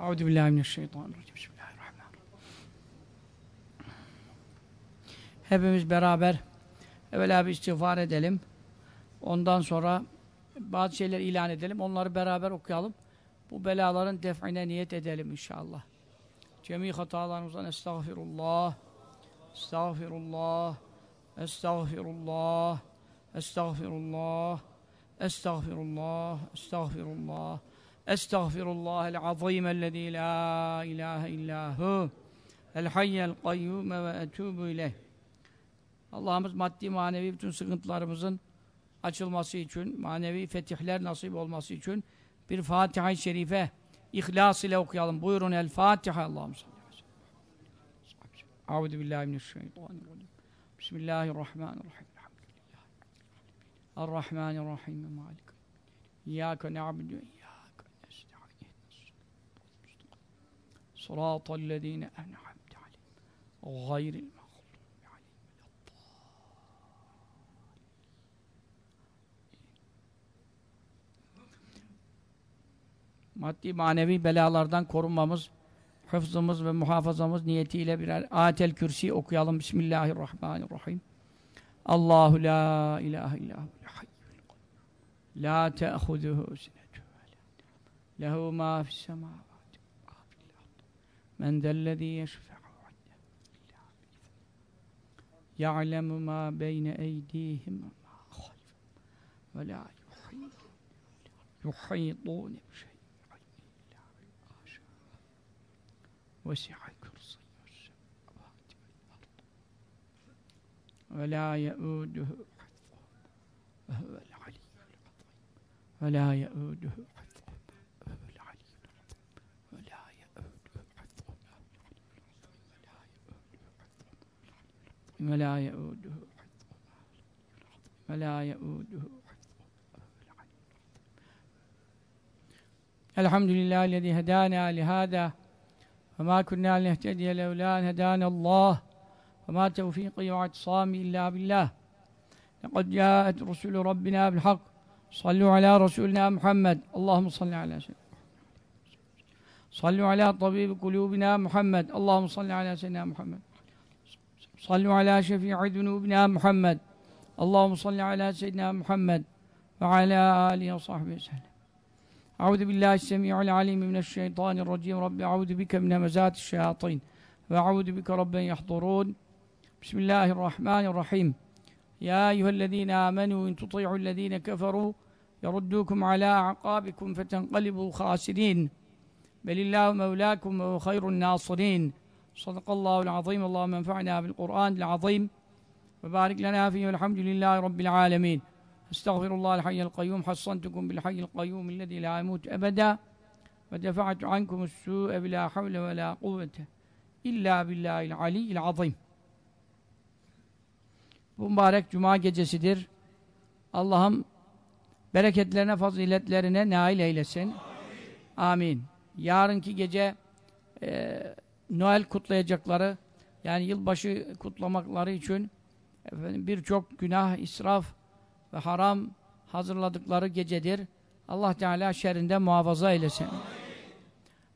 Euzu billahi mineşşeytanirracim. Bismillahirrahmanirrahim. Hepimiz beraber evvela bir istiğfar edelim. Ondan sonra bazı şeyler ilan edelim. Onları beraber okuyalım. Bu belaların define niyet edelim inşallah. Cemi hatalarımızdan estağfirullah. Estağfirullah. Estağfirullah. Estağfirullah. Estağfirullah. Estağfirullah. Estağfirullahel azim ellezî la ilahe illâhu el hayyel kayyume ve etûbü ileyh. Allah'ımız maddi manevi bütün sıkıntılarımızın açılması için, manevi fetihler nasip olması için bir Fatiha-i Şerife ihlas ile okuyalım. Buyurun El Fatiha Allah'ım sallallahu aleyhi ve sellem. Euzu billahi mineşşeytanirracim. Bismillahirrahmanirrahim. Errahmanirrahim. Malik. İyyâke na'budu ve iyyâke nesta'in. Sıratallezîne en'amte aleyhim. Gayril mağdubi aleyhim maddi manevi belalardan korunmamız, hıfzımız ve muhafazamız niyetiyle birer ayetel kürsi okuyalım. Bismillahirrahmanirrahim. Allahu la ilahe illahu la te'huduhu sinetu lehu ma fis من ذا الذي يشفع عنده يعلم ما بين أيديهم وما خلفهم ولا يحيطون بشيء إلا بما شاء وسع كرسيه السماوات والأرض ولا يؤوده حفظهما وهو العلي العظيم ولا يؤوده ولا يؤوده حفظهما ولا يؤوده الحمد لله الذي هدانا لهذا وما كنا لنهتدي لولا أن هدانا الله وما توفيقي واعتصامي إلا بالله لقد جاءت رسل ربنا بالحق صلوا على رسولنا محمد اللهم صل على سيدنا صلوا على طبيب قلوبنا محمد اللهم صل على سيدنا محمد صلوا على شفيع ذنوبنا محمد. اللهم صل على سيدنا محمد وعلى آله وصحبه وسلم. أعوذ بالله السميع العليم من الشيطان الرجيم. رب أعوذ بك من همزات الشياطين وأعوذ بك رب يحضرون. بسم الله الرحمن الرحيم. يا أيها الذين آمنوا إن تطيعوا الذين كفروا يردوكم على أعقابكم فتنقلبوا خاسرين. بل الله مولاكم وهو خير الناصرين. Sadakallahu azim. Allah menfa'na bil Kur'anil azim. Ve barik lana fihi velhamdülillahi rabbil alamin. Estağfirullah el-hayyel kayyum. Hassantukum bil hayyel kayyum ellezî la yemut ebeda. Ve defa'tu ankumus su'e bila havle ve la kuvvete illa billahil aliyyil azim. Bu mübarek cuma gecesidir. Allah'ım bereketlerine, faziletlerine nail eylesin. Amin. Amin. Yarınki gece e, Noel kutlayacakları, yani yılbaşı kutlamakları için birçok günah, israf, ve haram hazırladıkları gecedir. Allah Teala şerrinden muhafaza eylesin. Amin.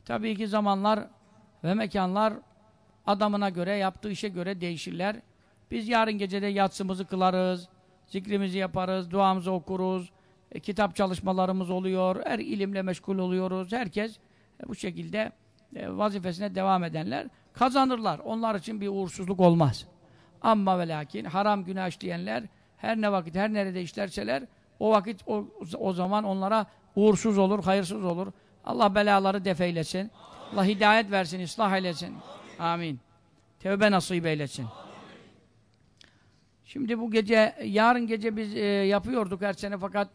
Tabii ki zamanlar ve mekanlar adamına göre, yaptığı işe göre değişirler. Biz yarın gecede yatsımızı kılarız, zikrimizi yaparız, duamızı okuruz, e, kitap çalışmalarımız oluyor, her ilimle meşgul oluyoruz. Herkes e, bu şekilde vazifesine devam edenler kazanırlar. Onlar için bir uğursuzluk olmaz. Amma ve lakin haram günah işleyenler her ne vakit, her nerede işlerseler o vakit, o, o zaman onlara uğursuz olur, hayırsız olur. Allah belaları defeylesin. Allah hidayet versin, ıslah eylesin. Amin. Tevbe nasip eylesin. Şimdi bu gece, yarın gece biz e, yapıyorduk her sene fakat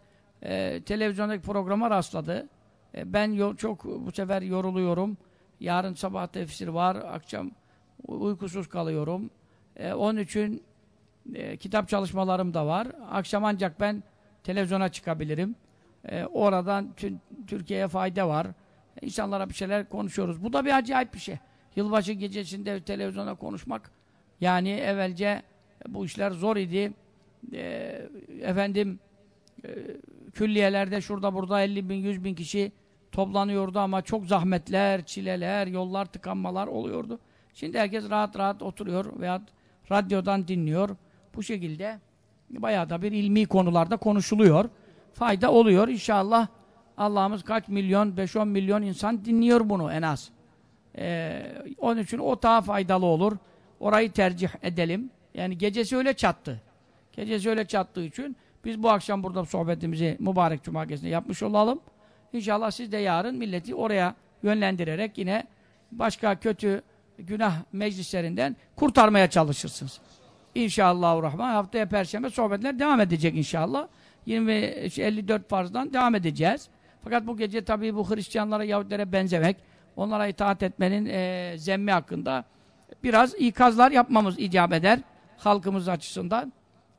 e, televizyondaki programa rastladı. E, ben çok bu sefer yoruluyorum. Yarın sabah tefsir var, akşam uykusuz kalıyorum. E, onun için e, kitap çalışmalarım da var. Akşam ancak ben televizyona çıkabilirim. E, oradan Türkiye'ye fayda var. E, insanlara bir şeyler konuşuyoruz. Bu da bir acayip bir şey. Yılbaşı gecesinde televizyona konuşmak yani evvelce bu işler zor idi. E, efendim e, külliyelerde şurada burada 50 bin 100 bin kişi toplanıyordu ama çok zahmetler, çileler, yollar tıkanmalar oluyordu. Şimdi herkes rahat rahat oturuyor veya radyodan dinliyor. Bu şekilde bayağı da bir ilmi konularda konuşuluyor. Fayda oluyor. İnşallah Allah'ımız kaç milyon, 5-10 milyon insan dinliyor bunu en az. Ee, onun için o daha faydalı olur. Orayı tercih edelim. Yani gecesi öyle çattı. Gecesi öyle çattığı için biz bu akşam burada sohbetimizi mübarek cuma gecesinde yapmış olalım. İnşallah siz de yarın milleti oraya yönlendirerek yine başka kötü günah meclislerinden kurtarmaya çalışırsınız. İnşallah Rahman haftaya perşembe sohbetler devam edecek inşallah. 20 54 farzdan devam edeceğiz. Fakat bu gece tabii bu Hristiyanlara, Yahudilere benzemek, onlara itaat etmenin e, zemmi hakkında biraz ikazlar yapmamız icap eder halkımız açısından.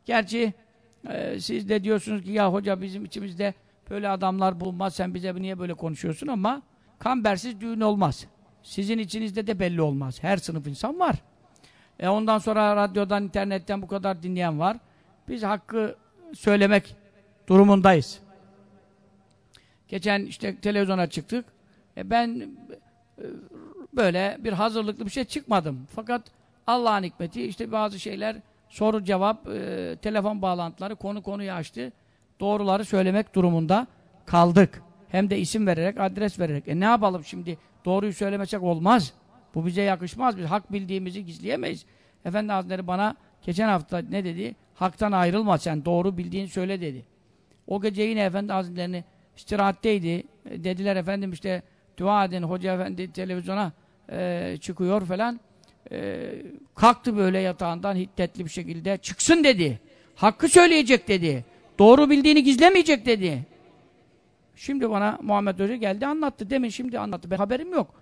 Gerçi e, siz de diyorsunuz ki ya hoca bizim içimizde böyle adamlar bulunmaz sen bize niye böyle konuşuyorsun ama kambersiz düğün olmaz. Sizin içinizde de belli olmaz. Her sınıf insan var. E ondan sonra radyodan, internetten bu kadar dinleyen var. Biz hakkı söylemek durumundayız. Geçen işte televizyona çıktık. E ben e, böyle bir hazırlıklı bir şey çıkmadım. Fakat Allah'ın hikmeti işte bazı şeyler soru cevap, e, telefon bağlantıları konu konuyu açtı. Doğruları söylemek durumunda kaldık. Hem de isim vererek, adres vererek. E ne yapalım şimdi? Doğruyu söylemesek olmaz. Bu bize yakışmaz. Biz hak bildiğimizi gizleyemeyiz. Efendi Hazretleri bana geçen hafta ne dedi? Haktan ayrılma sen. Doğru bildiğini söyle dedi. O gece yine Efendi Hazretlerini istirahatteydi. E, dediler efendim işte dua edin. Hoca Efendi televizyona e, çıkıyor falan. E, kalktı böyle yatağından hiddetli bir şekilde. Çıksın dedi. Hakkı söyleyecek dedi. Doğru bildiğini gizlemeyecek dedi. Şimdi bana Muhammed Hoca geldi anlattı. Demin şimdi anlattı. Ben haberim yok.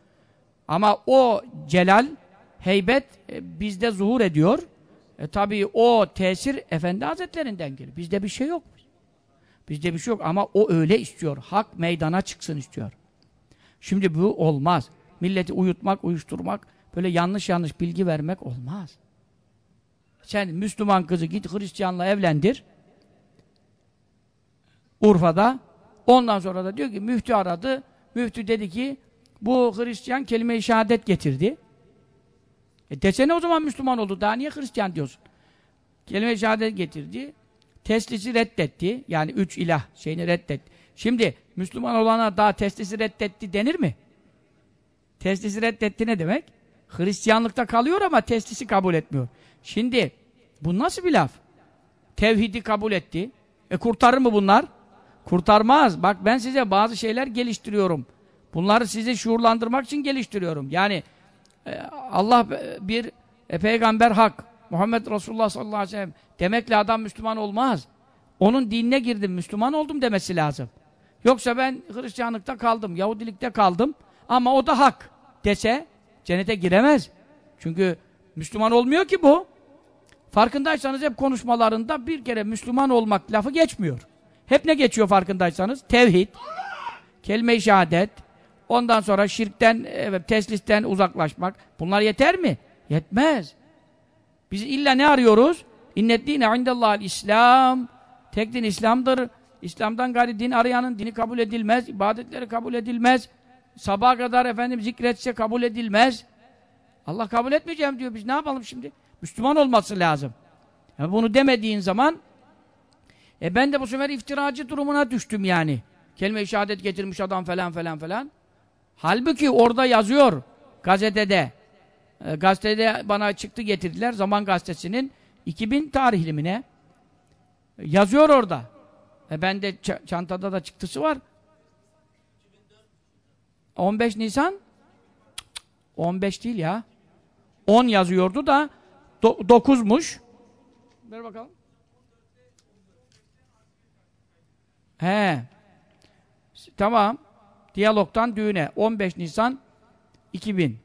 Ama o celal, heybet e, bizde zuhur ediyor. E tabi o tesir Efendi Hazretlerinden gelir. Bizde bir şey yok. Bizde bir şey yok ama o öyle istiyor. Hak meydana çıksın istiyor. Şimdi bu olmaz. Milleti uyutmak, uyuşturmak, böyle yanlış yanlış bilgi vermek olmaz. Sen Müslüman kızı git Hristiyanla evlendir. Urfa'da. Ondan sonra da diyor ki müftü aradı. Müftü dedi ki bu Hristiyan kelime-i şehadet getirdi. E desene o zaman Müslüman oldu. Daha niye Hristiyan diyorsun? Kelime-i şehadet getirdi. Teslisi reddetti. Yani üç ilah şeyini reddetti. Şimdi Müslüman olana daha teslisi reddetti denir mi? Teslisi reddetti ne demek? Hristiyanlıkta kalıyor ama teslisi kabul etmiyor. Şimdi bu nasıl bir laf? Tevhidi kabul etti. E kurtarır mı bunlar? Kurtarmaz. Bak ben size bazı şeyler geliştiriyorum. Bunları sizi şuurlandırmak için geliştiriyorum. Yani e, Allah bir e, peygamber hak. Muhammed Resulullah sallallahu aleyhi ve sellem demekle adam Müslüman olmaz. Onun dinine girdim, Müslüman oldum demesi lazım. Yoksa ben Hristiyanlıkta kaldım, Yahudilikte kaldım ama o da hak dese cennete giremez. Çünkü Müslüman olmuyor ki bu. Farkındaysanız hep konuşmalarında bir kere Müslüman olmak lafı geçmiyor. Hep ne geçiyor farkındaysanız? Tevhid, kelime-i şehadet, ondan sonra şirkten, evet, teslisten uzaklaşmak. Bunlar yeter mi? Yetmez. Biz illa ne arıyoruz? İnneddine indellahal İslam. Tek din İslam'dır. İslam'dan gayri din arayanın dini kabul edilmez, ibadetleri kabul edilmez. Sabaha kadar efendim zikretse kabul edilmez. Allah kabul etmeyeceğim diyor. Biz ne yapalım şimdi? Müslüman olması lazım. Yani bunu demediğin zaman e ben de bu sefer iftiracı durumuna düştüm yani. Kelime-i şehadet getirmiş adam falan falan falan. Halbuki orada yazıyor gazetede. E, gazetede bana çıktı getirdiler. Zaman gazetesinin 2000 tarihli ne? Yazıyor orada. E ben de çantada da çıktısı var. 15 Nisan 15 değil ya. 10 yazıyordu da 9'muş. Ver bakalım. He. Tamam. Diyalogtan düğüne. 15 Nisan 2000.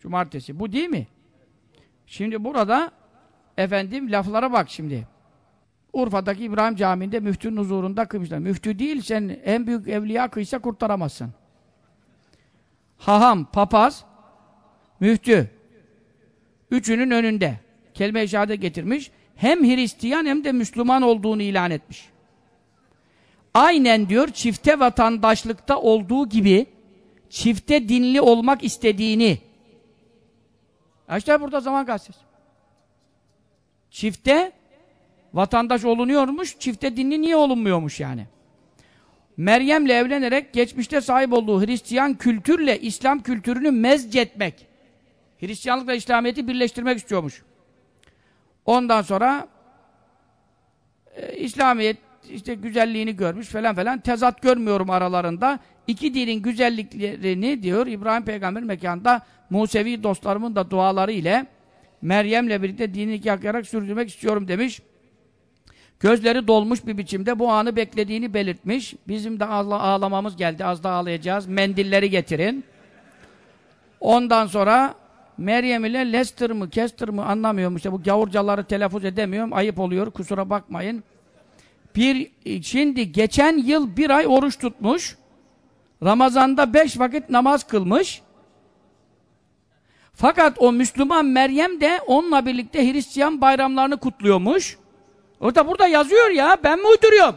Cumartesi. Bu değil mi? Şimdi burada efendim laflara bak şimdi. Urfa'daki İbrahim Camii'nde müftünün huzurunda kıymışlar. Müftü değil sen en büyük evliya kıysa kurtaramazsın. Haham, papaz, müftü. Üçünün önünde. Kelime-i getirmiş. Hem Hristiyan hem de Müslüman olduğunu ilan etmiş. Aynen diyor çifte vatandaşlıkta olduğu gibi çifte dinli olmak istediğini işte burada Zaman Gazetesi. Çifte vatandaş olunuyormuş, çifte dinli niye olunmuyormuş yani? Meryem'le evlenerek geçmişte sahip olduğu Hristiyan kültürle İslam kültürünü mezcetmek. Hristiyanlıkla İslamiyet'i birleştirmek istiyormuş. Ondan sonra e, İslamiyet işte güzelliğini görmüş falan falan tezat görmüyorum aralarında. İki dinin güzelliklerini diyor İbrahim Peygamber mekanında Musevi dostlarımın da duaları ile Meryem'le birlikte dini yakarak sürdürmek istiyorum demiş. Gözleri dolmuş bir biçimde bu anı beklediğini belirtmiş. Bizim de ağlamamız geldi. Az da ağlayacağız. Mendilleri getirin. Ondan sonra Meryem ile Lester mı, Kester mı anlamıyorum. İşte bu gavurcaları telaffuz edemiyorum. Ayıp oluyor. Kusura bakmayın. Bir, şimdi geçen yıl bir ay oruç tutmuş. Ramazanda beş vakit namaz kılmış. Fakat o Müslüman Meryem de onunla birlikte Hristiyan bayramlarını kutluyormuş. O da burada yazıyor ya, ben mi uyduruyorum?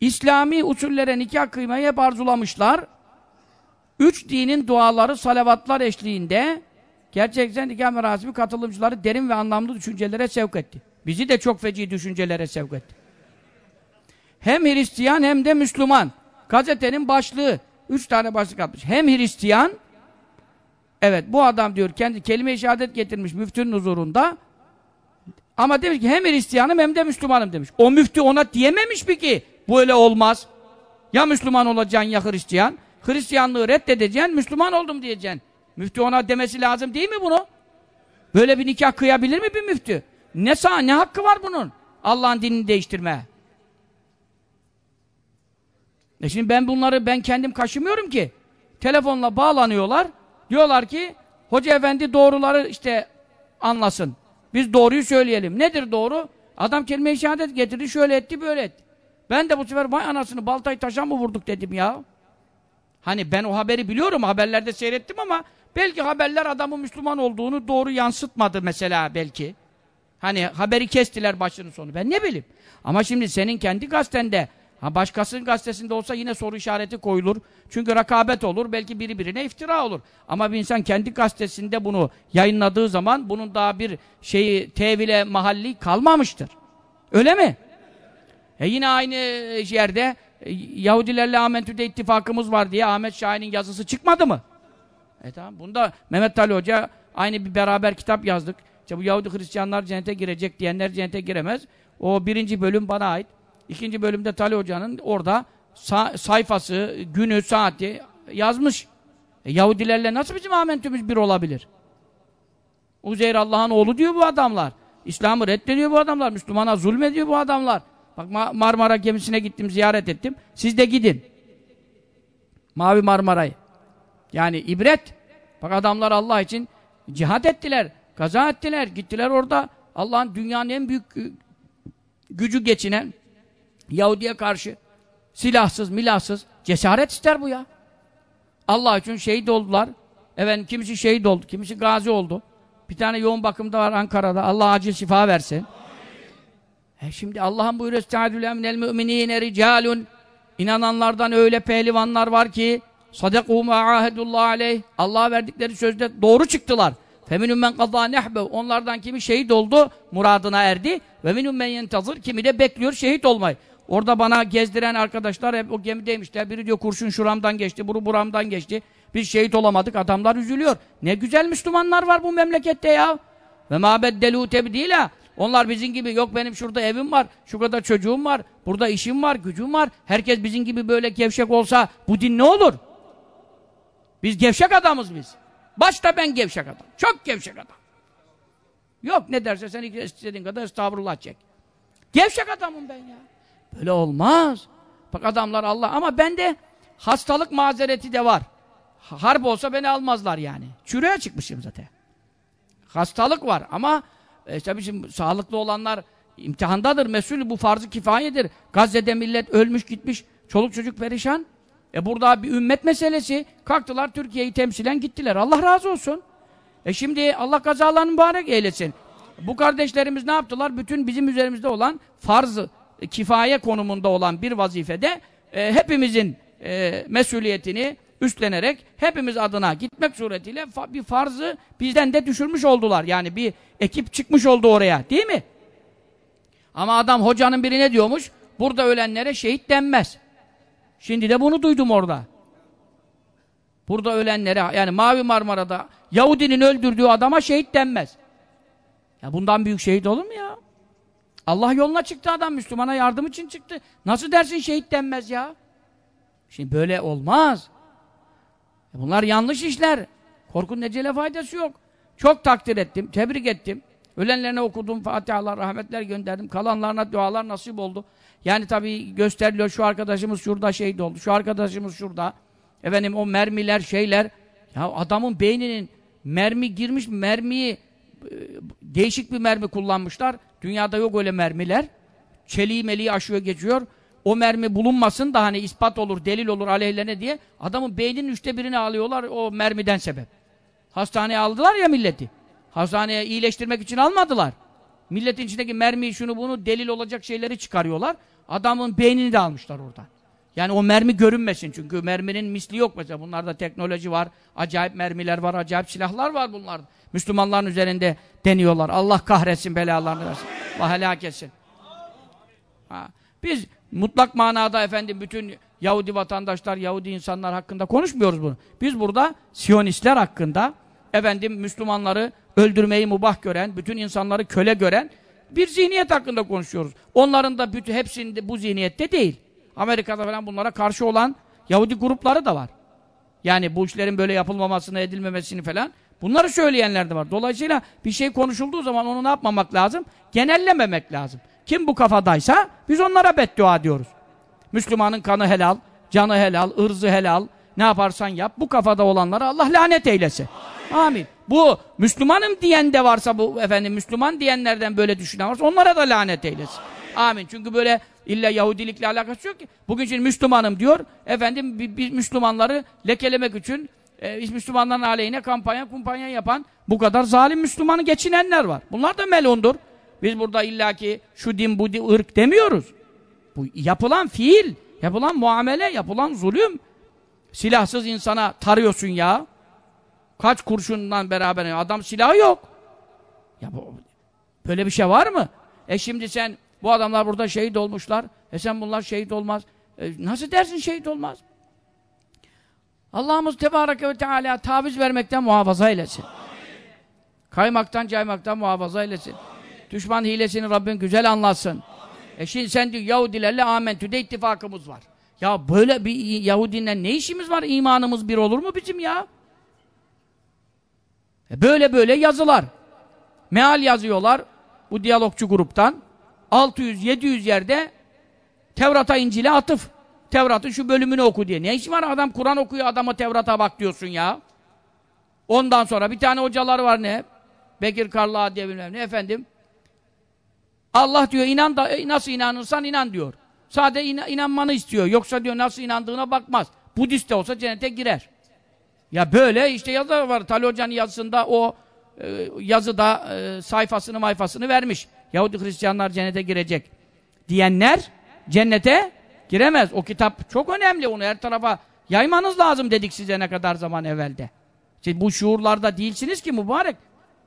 İslami usullere nikah kıymayı hep arzulamışlar. Üç dinin duaları, salavatlar eşliğinde gerçekten nikah merasimi katılımcıları derin ve anlamlı düşüncelere sevk etti. Bizi de çok feci düşüncelere sevk etti. Hem Hristiyan hem de Müslüman. Gazetenin başlığı, üç tane başlık atmış. Hem Hristiyan, evet bu adam diyor kendi kelime-i şehadet getirmiş müftünün huzurunda, ama demiş ki hem Hristiyanım hem de Müslümanım demiş. O müftü ona diyememiş mi ki bu öyle olmaz. Ya Müslüman olacaksın ya Hristiyan. Hristiyanlığı reddedeceksin, Müslüman oldum diyeceksin. Müftü ona demesi lazım değil mi bunu? Böyle bir nikah kıyabilir mi bir müftü? Ne sağ, ne hakkı var bunun? Allah'ın dinini değiştirme. E şimdi ben bunları ben kendim kaşımıyorum ki. Telefonla bağlanıyorlar. Diyorlar ki hoca efendi doğruları işte anlasın. Biz doğruyu söyleyelim. Nedir doğru? Adam kelime-i şehadet getirdi, şöyle etti, böyle etti. Ben de bu sefer vay anasını baltayı taşa mı vurduk dedim ya. Hani ben o haberi biliyorum, haberlerde seyrettim ama belki haberler adamın Müslüman olduğunu doğru yansıtmadı mesela belki. Hani haberi kestiler başının sonu. Ben ne bileyim. Ama şimdi senin kendi gazetende Ha başkasının gazetesinde olsa yine soru işareti koyulur. Çünkü rakabet olur. Belki biri birine iftira olur. Ama bir insan kendi gazetesinde bunu yayınladığı zaman bunun daha bir şeyi tevile mahalli kalmamıştır. Öyle mi? E yine aynı yerde e, Yahudilerle Amentü'de ittifakımız var diye Ahmet Şahin'in yazısı çıkmadı mı? E tamam. Bunda Mehmet Ali Hoca aynı bir beraber kitap yazdık. İşte bu Yahudi Hristiyanlar cennete girecek diyenler cennete giremez. O birinci bölüm bana ait. İkinci bölümde Tali Hoca'nın orada sayfası, günü, saati yazmış. E, Yahudilerle nasıl bizim amentümüz bir olabilir? Uzeyr Allah'ın oğlu diyor bu adamlar. İslam'ı reddediyor bu adamlar. Müslümana zulmediyor bu adamlar. Bak Marmara gemisine gittim, ziyaret ettim. Siz de gidin. Mavi Marmara'yı. Yani ibret. Bak adamlar Allah için cihat ettiler. Kaza ettiler. Gittiler orada. Allah'ın dünyanın en büyük gücü geçinen Yahudi'ye karşı silahsız, milahsız cesaret ister bu ya. Allah için şehit oldular. Efendim kimisi şehit oldu, kimisi gazi oldu. Bir tane yoğun bakımda var Ankara'da. Allah acil şifa versin. E şimdi Allah'ın buyuruyor Estağfirullah minel müminine ricalun İnananlardan öyle pehlivanlar var ki sadekû ma'ahedullah aleyh Allah'a verdikleri sözde doğru çıktılar. Feminun men kadâ nehbe Onlardan kimi şehit oldu, muradına erdi. Ve minun men yentazır kimi de bekliyor şehit olmayı. Orada bana gezdiren arkadaşlar hep o gemideymişler. Biri diyor kurşun şuramdan geçti, buru buramdan geçti. Biz şehit olamadık. Adamlar üzülüyor. Ne güzel Müslümanlar var bu memlekette ya. Ve mâbeddelû tebdîlâ. Onlar bizim gibi yok benim şurada evim var, şu kadar çocuğum var, burada işim var, gücüm var. Herkes bizim gibi böyle gevşek olsa bu din ne olur? Biz gevşek adamız biz. Başta ben gevşek adam. Çok gevşek adam. Yok ne derse sen istediğin kadar estağfurullah çek. Gevşek adamım ben ya. Böyle olmaz. Bak adamlar Allah ama bende hastalık mazereti de var. Harp olsa beni almazlar yani. Çürüye çıkmışım zaten. Hastalık var ama e, tabii şimdi sağlıklı olanlar imtihandadır. Mesul bu farzı kifayedir. Gazze'de millet ölmüş gitmiş. Çoluk çocuk perişan. E burada bir ümmet meselesi. Kalktılar Türkiye'yi temsilen gittiler. Allah razı olsun. E şimdi Allah kazalarını mübarek eylesin. Bu kardeşlerimiz ne yaptılar? Bütün bizim üzerimizde olan farzı e, kifaye konumunda olan bir vazifede e, hepimizin e, mesuliyetini üstlenerek hepimiz adına gitmek suretiyle fa bir farzı bizden de düşürmüş oldular. Yani bir ekip çıkmış oldu oraya değil mi? Ama adam hocanın biri ne diyormuş? Burada ölenlere şehit denmez. Şimdi de bunu duydum orada. Burada ölenlere yani Mavi Marmara'da Yahudinin öldürdüğü adama şehit denmez. Ya bundan büyük şehit olur mu ya? Allah yoluna çıktı adam Müslümana yardım için çıktı. Nasıl dersin şehit denmez ya? Şimdi böyle olmaz. Bunlar yanlış işler. Korkun necele faydası yok. Çok takdir ettim, tebrik ettim. Ölenlerine okudum, fatihalar, rahmetler gönderdim. Kalanlarına dualar nasip oldu. Yani tabii gösteriliyor şu arkadaşımız şurada şehit oldu. Şu arkadaşımız şurada. Efendim o mermiler, şeyler. Ya adamın beyninin mermi girmiş, mermiyi e, değişik bir mermi kullanmışlar. Dünyada yok öyle mermiler. Çeliği meliği aşıyor geçiyor. O mermi bulunmasın da hani ispat olur, delil olur aleyhlerine diye adamın beyninin üçte birini alıyorlar o mermiden sebep. Hastaneye aldılar ya milleti. Hastaneye iyileştirmek için almadılar. Milletin içindeki mermi şunu bunu delil olacak şeyleri çıkarıyorlar. Adamın beynini de almışlar orada. Yani o mermi görünmesin çünkü merminin misli yok mesela. Bunlarda teknoloji var, acayip mermiler var, acayip silahlar var bunlar. Müslümanların üzerinde deniyorlar. Allah kahretsin belalarını versin. Allah helak etsin. Ha. Biz mutlak manada efendim bütün Yahudi vatandaşlar, Yahudi insanlar hakkında konuşmuyoruz bunu. Biz burada Siyonistler hakkında efendim Müslümanları öldürmeyi mubah gören, bütün insanları köle gören bir zihniyet hakkında konuşuyoruz. Onların da bütün hepsinde bu zihniyette değil. Amerika'da falan bunlara karşı olan Yahudi grupları da var. Yani bu işlerin böyle yapılmamasını, edilmemesini falan bunları söyleyenler de var. Dolayısıyla bir şey konuşulduğu zaman onu ne yapmamak lazım? Genellememek lazım. Kim bu kafadaysa biz onlara beddua diyoruz. Müslümanın kanı helal, canı helal, ırzı helal, ne yaparsan yap. Bu kafada olanlara Allah lanet eylesin. Amin. Bu Müslümanım diyen de varsa bu efendim Müslüman diyenlerden böyle düşünen varsa onlara da lanet eylesin. Amin. Çünkü böyle illa Yahudilikle alakası yok ki. Bugün şimdi Müslümanım diyor. Efendim biz Müslümanları lekelemek için e, Müslümanların aleyhine kampanya kumpanya yapan bu kadar zalim Müslümanı geçinenler var. Bunlar da melundur. Biz burada illaki şu din bu din ırk demiyoruz. Bu yapılan fiil, yapılan muamele, yapılan zulüm. Silahsız insana tarıyorsun ya. Kaç kurşundan beraber adam silahı yok. Ya bu, böyle bir şey var mı? E şimdi sen bu adamlar burada şehit olmuşlar. E sen bunlar şehit olmaz. E nasıl dersin şehit olmaz? Allah'ımız Tebareke ve Teala taviz vermekten muhafaza eylesin. Kaymaktan caymaktan muhafaza eylesin. Amin. Düşman hilesini Rabbin güzel anlatsın. Amin. E şimdi sen diyor Yahudilerle amentüde ittifakımız var. Ya böyle bir Yahudiyle ne işimiz var? İmanımız bir olur mu bizim ya? E böyle böyle yazılar. Meal yazıyorlar bu diyalogçu gruptan. 600-700 yerde Tevrat'a İncil'e atıf. Tevrat'ın şu bölümünü oku diye. Ne iş var adam Kur'an okuyor adama Tevrat'a bak diyorsun ya. Ondan sonra bir tane hocalar var ne? Bekir Karlığa diye bilmem ne efendim. Allah diyor inan da e, nasıl inanırsan inan diyor. Sade in inanmanı istiyor. Yoksa diyor nasıl inandığına bakmaz. Budist de olsa cennete girer. Ya böyle işte yazı var. Tali Hoca'nın yazısında o e, yazıda e, sayfasını mayfasını vermiş. Yahudi Hristiyanlar cennete girecek diyenler cennete giremez. O kitap çok önemli. Onu her tarafa yaymanız lazım dedik size ne kadar zaman evvelde. Siz bu şuurlarda değilsiniz ki mübarek.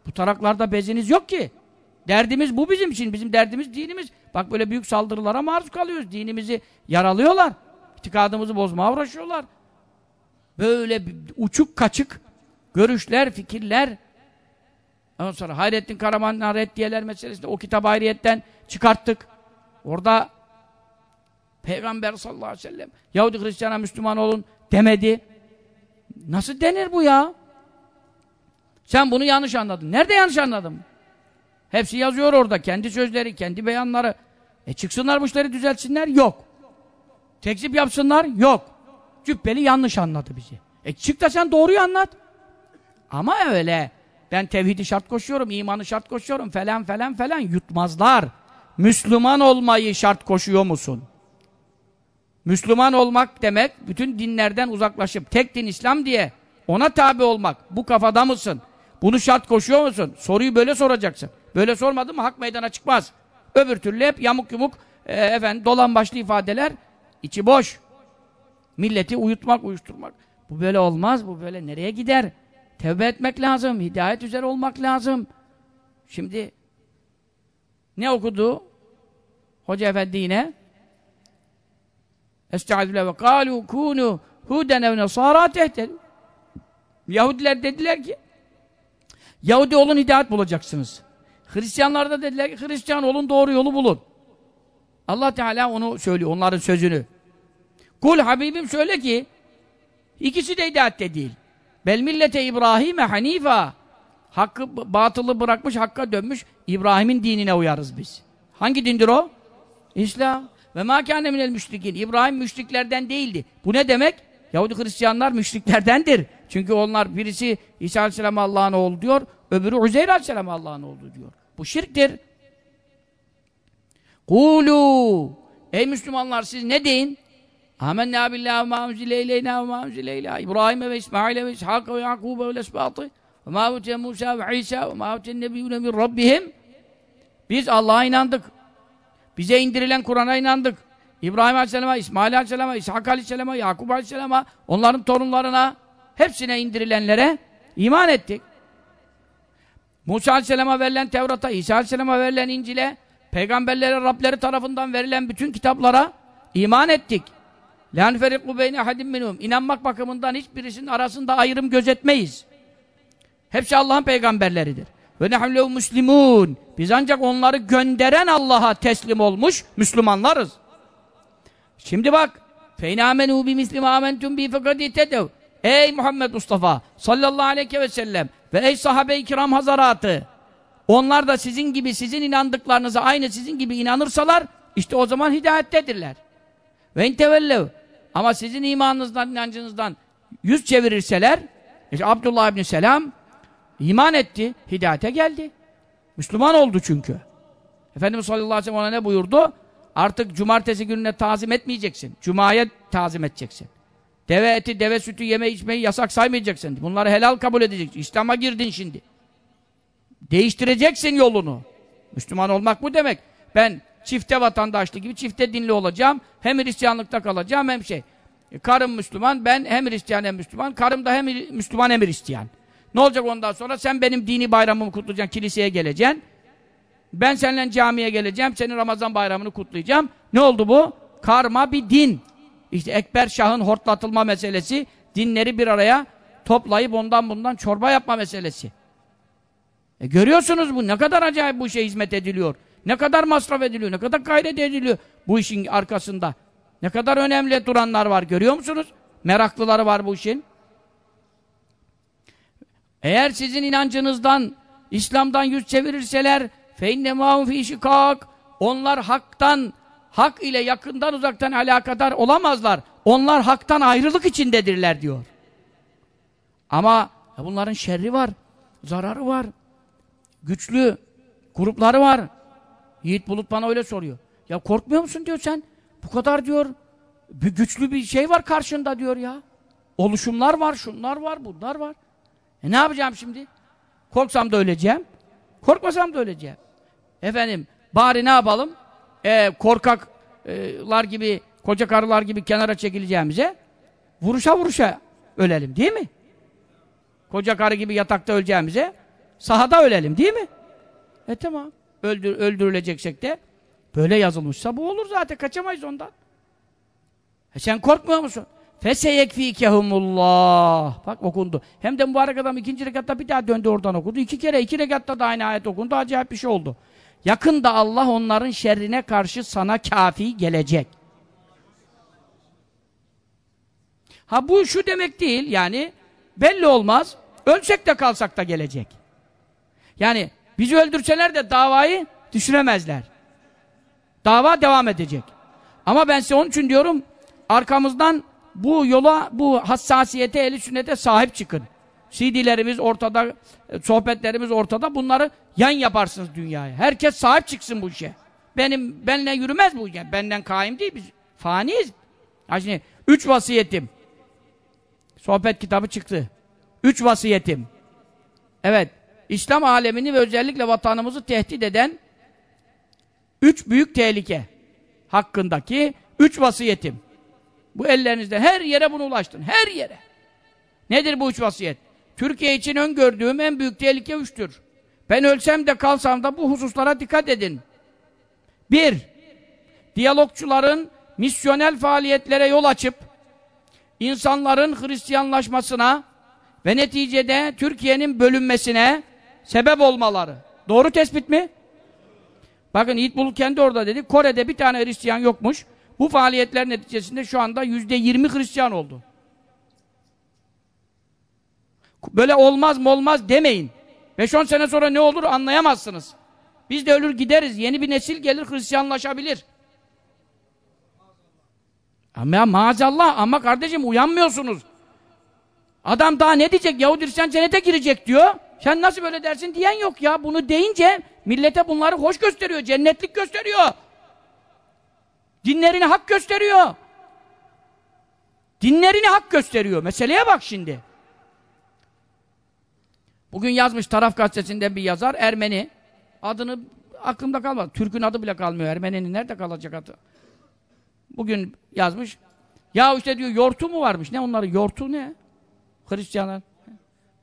Bu taraklarda beziniz yok ki. Derdimiz bu bizim için. Bizim derdimiz dinimiz. Bak böyle büyük saldırılara maruz kalıyoruz. Dinimizi yaralıyorlar. İtikadımızı bozmaya uğraşıyorlar. Böyle uçuk kaçık görüşler, fikirler. Ondan sonra Hayrettin Karaman'ın reddiyeler meselesinde o kitabı ayrıyetten çıkarttık. Orada Peygamber sallallahu aleyhi ve sellem Yahudi Hristiyana Müslüman olun demedi. Nasıl denir bu ya? Sen bunu yanlış anladın. Nerede yanlış anladın? Hepsi yazıyor orada. Kendi sözleri, kendi beyanları. E çıksınlar bu işleri düzeltsinler. Yok. Tekzip yapsınlar. Yok. Cübbeli yanlış anladı bizi. E çık da sen doğruyu anlat. Ama öyle ben tevhidi şart koşuyorum, imanı şart koşuyorum falan falan falan yutmazlar. Müslüman olmayı şart koşuyor musun? Müslüman olmak demek bütün dinlerden uzaklaşıp tek din İslam diye ona tabi olmak. Bu kafada mısın? Bunu şart koşuyor musun? Soruyu böyle soracaksın. Böyle sormadın mı hak meydana çıkmaz. Öbür türlü hep yamuk yumuk e, efendim dolan başlı ifadeler içi boş. Milleti uyutmak, uyuşturmak. Bu böyle olmaz. Bu böyle nereye gider? Tevbe etmek lazım. Hidayet üzere olmak lazım. Şimdi ne okudu? Hoca efendi yine Estağfirullah ve kâlû kûnû hûden ev nesârâ tehtedû Yahudiler dediler ki Yahudi olun hidayet bulacaksınız. Hristiyanlar da dediler ki Hristiyan olun doğru yolu bulun. Allah Teala onu söylüyor, onların sözünü. Kul Habibim söyle ki ikisi de hidayette değil. Bel millete İbrahim'e hanifa hakkı batılı bırakmış, hakka dönmüş İbrahim'in dinine uyarız biz. Hangi dindir o? İslam. Ve ma kâne minel müşrikin. İbrahim müşriklerden değildi. Bu ne demek? Yahudi Hristiyanlar müşriklerdendir. Çünkü onlar birisi İsa Aleyhisselam Allah'ın oğlu diyor, öbürü Uzeyr Aleyhisselam Allah'ın oğlu diyor. Bu şirktir. Kulu Ey Müslümanlar siz ne deyin? Amenna billahi ve ma unzile ileyna ve ma unzile ila İbrahim ve İsmail ve İshak ve Yakub ve Esbatı ve ma utiye Musa ve İsa ve ma utiye nebiyyune min Rabbihim Biz Allah'a inandık. Bize indirilen Kur'an'a inandık. İbrahim Aleyhisselam'a, İsmail Aleyhisselam'a, İshak Aleyhisselam'a, Yakup Aleyhisselam'a, onların torunlarına, hepsine indirilenlere iman ettik. Musa Aleyhisselam'a verilen Tevrat'a, İsa Aleyhisselam'a verilen İncil'e, peygamberlere, Rableri tarafından verilen bütün kitaplara iman ettik. لَاَنْ فَرِقُّ بَيْنَ حَدِمْ مِنُهُمْ İnanmak bakımından hiçbirisinin arasında ayrım gözetmeyiz. Hepsi Allah'ın peygamberleridir. Ve nehlev muslimun. Biz ancak onları gönderen Allah'a teslim olmuş Müslümanlarız. Şimdi bak. Feynâmenû bimislim âmentüm bi fekadîtedev. Ey Muhammed Mustafa sallallahu aleyhi ve sellem ve ey sahabe-i kiram hazaratı. Onlar da sizin gibi sizin inandıklarınıza aynı sizin gibi inanırsalar işte o zaman hidayettedirler. Ve intevellev. ama sizin imanınızdan, inancınızdan yüz çevirirseler işte Abdullah ibn Selam iman etti, hidayete geldi. Müslüman oldu çünkü. Efendimiz sallallahu aleyhi ve sellem ona ne buyurdu? Artık cumartesi gününe tazim etmeyeceksin. Cuma'ya tazim edeceksin. Deve eti, deve sütü yeme içmeyi yasak saymayacaksın. Bunları helal kabul edeceksin. İslam'a girdin şimdi. Değiştireceksin yolunu. Müslüman olmak bu demek. Ben çifte vatandaşlı gibi çifte dinli olacağım. Hem Hristiyanlıkta kalacağım hem şey. E, karım Müslüman, ben hem Hristiyan hem Müslüman. Karım da hem Müslüman hem Hristiyan. Ne olacak ondan sonra? Sen benim dini bayramımı kutlayacaksın, kiliseye geleceksin. Ben seninle camiye geleceğim, senin Ramazan bayramını kutlayacağım. Ne oldu bu? Karma bir din. İşte Ekber Şah'ın hortlatılma meselesi, dinleri bir araya toplayıp ondan bundan çorba yapma meselesi. E görüyorsunuz bu ne kadar acayip bu işe hizmet ediliyor. Ne kadar masraf ediliyor, ne kadar gayret ediliyor bu işin arkasında. Ne kadar önemli duranlar var görüyor musunuz? Meraklıları var bu işin. Eğer sizin inancınızdan, İslam'dan yüz çevirirseler feinne mahum fi şikak onlar haktan, hak ile yakından uzaktan alakadar olamazlar. Onlar haktan ayrılık içindedirler diyor. Ama bunların şerri var, zararı var, güçlü grupları var. Yiğit Bulut bana öyle soruyor. Ya korkmuyor musun diyor sen? Bu kadar diyor, bir güçlü bir şey var karşında diyor ya. Oluşumlar var, şunlar var, bunlar var. E ne yapacağım şimdi? Korksam da öleceğim. Korkmasam da öleceğim. Efendim, bari ne yapalım? E, korkaklar gibi, koca karılar gibi kenara çekileceğimize vuruşa vuruşa ölelim değil mi? Koca karı gibi yatakta öleceğimize sahada ölelim değil mi? E tamam. Öldür, öldürüleceksek de böyle yazılmışsa bu olur zaten. Kaçamayız ondan. E sen korkmuyor musun? Feseyekfikehumullah. Bak okundu. Hem de mübarek adam ikinci rekatta bir daha döndü oradan okudu. İki kere iki rekatta da aynı ayet okundu. Acayip bir şey oldu. Yakında Allah onların şerrine karşı sana kafi gelecek. Ha bu şu demek değil yani belli olmaz. Ölsek de kalsak da gelecek. Yani bizi öldürseler de davayı düşüremezler. Dava devam edecek. Ama ben size onun için diyorum arkamızdan bu yola, bu hassasiyete, eli sünnete sahip çıkın. CD'lerimiz ortada, sohbetlerimiz ortada. Bunları yan yaparsınız dünyaya. Herkes sahip çıksın bu işe. Benim benle yürümez bu işe. Benden kaim değil. Biz faniyiz. Ha şimdi, üç vasiyetim. Sohbet kitabı çıktı. Üç vasiyetim. Evet. İslam alemini ve özellikle vatanımızı tehdit eden üç büyük tehlike. hakkındaki üç vasiyetim. Bu ellerinizde her yere bunu ulaştın. Her yere. Nedir bu üç vasiyet? Türkiye için öngördüğüm en büyük tehlike üçtür. Ben ölsem de kalsam da bu hususlara dikkat edin. Bir, diyalogçuların misyonel faaliyetlere yol açıp insanların Hristiyanlaşmasına ve neticede Türkiye'nin bölünmesine sebep olmaları. Doğru tespit mi? Bakın Yiğit Bulut kendi orada dedi. Kore'de bir tane Hristiyan yokmuş. Bu faaliyetler neticesinde şu anda yüzde yirmi Hristiyan oldu. Böyle olmaz mı olmaz demeyin. 5-10 sene sonra ne olur anlayamazsınız. Biz de ölür gideriz. Yeni bir nesil gelir Hristiyanlaşabilir. Ama maazallah ama kardeşim uyanmıyorsunuz. Adam daha ne diyecek? Yahudi Hristiyan cennete girecek diyor. Sen nasıl böyle dersin diyen yok ya. Bunu deyince millete bunları hoş gösteriyor. Cennetlik gösteriyor. Dinlerini hak gösteriyor. Dinlerini hak gösteriyor. Meseleye bak şimdi. Bugün yazmış Taraf Gazetesi'nde bir yazar Ermeni. Adını aklımda kalmadı. Türk'ün adı bile kalmıyor. Ermeni'nin nerede kalacak adı? Bugün yazmış. Ya işte diyor yortu mu varmış? Ne onları? Yortu ne? Hristiyanlar.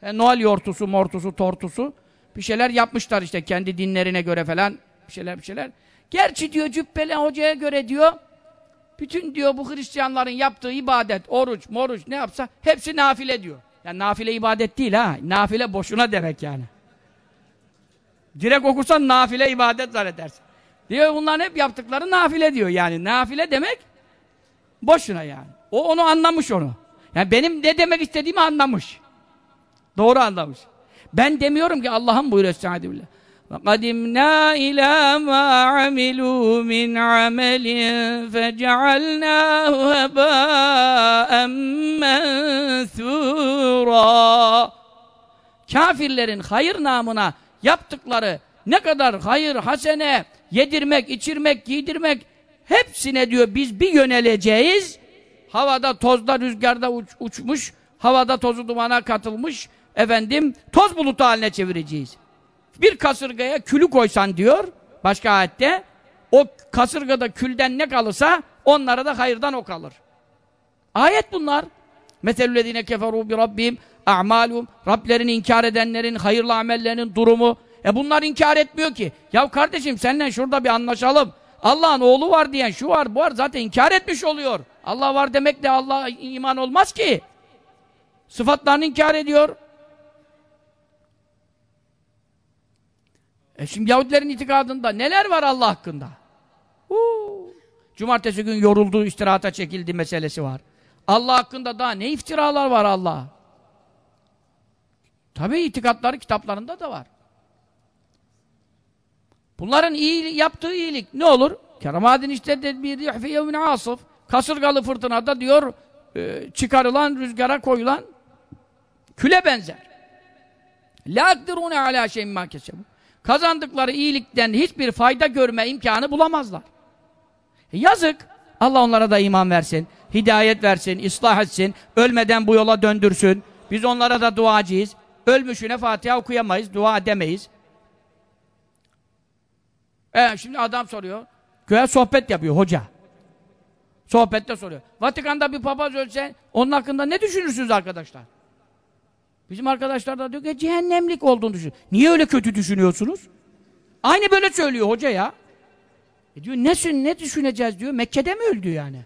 E, Noel yortusu, mortusu, tortusu. Bir şeyler yapmışlar işte kendi dinlerine göre falan. Bir şeyler bir şeyler. Gerçi diyor Cübbeli Hoca'ya göre diyor bütün diyor bu Hristiyanların yaptığı ibadet, oruç, moruç ne yapsa hepsi nafile diyor. Yani nafile ibadet değil ha. Nafile boşuna demek yani. Direkt okursan nafile ibadet zannedersin. Diyor bunların hep yaptıkları nafile diyor yani. Nafile demek boşuna yani. O onu anlamış onu. Yani benim ne demek istediğimi anlamış. Doğru anlamış. Ben demiyorum ki Allah'ım buyuruyor Estaizu billah. وَقَدِمْنَا إِلَى مَا عَمِلُوا مِنْ عَمَلٍ فَجَعَلْنَاهُ هَبَاءً مَنْثُورًا Kafirlerin hayır namına yaptıkları ne kadar hayır, hasene, yedirmek, içirmek, giydirmek hepsine diyor biz bir yöneleceğiz. Havada, tozda, rüzgarda uç, uçmuş, havada tozu dumana katılmış, efendim toz bulutu haline çevireceğiz. Bir kasırgaya külü koysan diyor, başka ayette, o kasırgada külden ne kalırsa onlara da hayırdan o kalır. Ayet bunlar. Meselüllezine keferu bi rabbim a'malum Rablerini inkar edenlerin hayırlı amellerinin durumu. E bunlar inkar etmiyor ki. Ya kardeşim seninle şurada bir anlaşalım. Allah'ın oğlu var diyen şu var bu var zaten inkar etmiş oluyor. Allah var demek de Allah iman olmaz ki. Sıfatlarını inkar ediyor. Şimdi Yahudilerin itikadında neler var Allah hakkında? Uuu. Cumartesi gün yoruldu, istirahata çekildi meselesi var. Allah hakkında daha ne iftiralar var Allah? Tabi itikatları kitaplarında da var. Bunların iyi yaptığı iyilik ne olur? Keramadin işte bir rihfi yevmin asıf. Kasırgalı fırtınada diyor e, çıkarılan rüzgara koyulan küle benzer. La akdirune ala şeyin ma kesebu. Kazandıkları iyilikten hiçbir fayda görme imkanı bulamazlar. E yazık. Allah onlara da iman versin, hidayet versin, ıslah etsin, ölmeden bu yola döndürsün. Biz onlara da duacıyız. Ölmüşüne Fatiha okuyamayız, dua edemeyiz. E şimdi adam soruyor. Köye sohbet yapıyor hoca. Sohbette soruyor. Vatikan'da bir papaz ölse onun hakkında ne düşünürsünüz arkadaşlar? Bizim arkadaşlar da diyor ki cehennemlik olduğunu düşün. Niye öyle kötü düşünüyorsunuz? Aynı böyle söylüyor hoca ya. E diyor ne, ne düşüneceğiz diyor. Mekke'de mi öldü yani?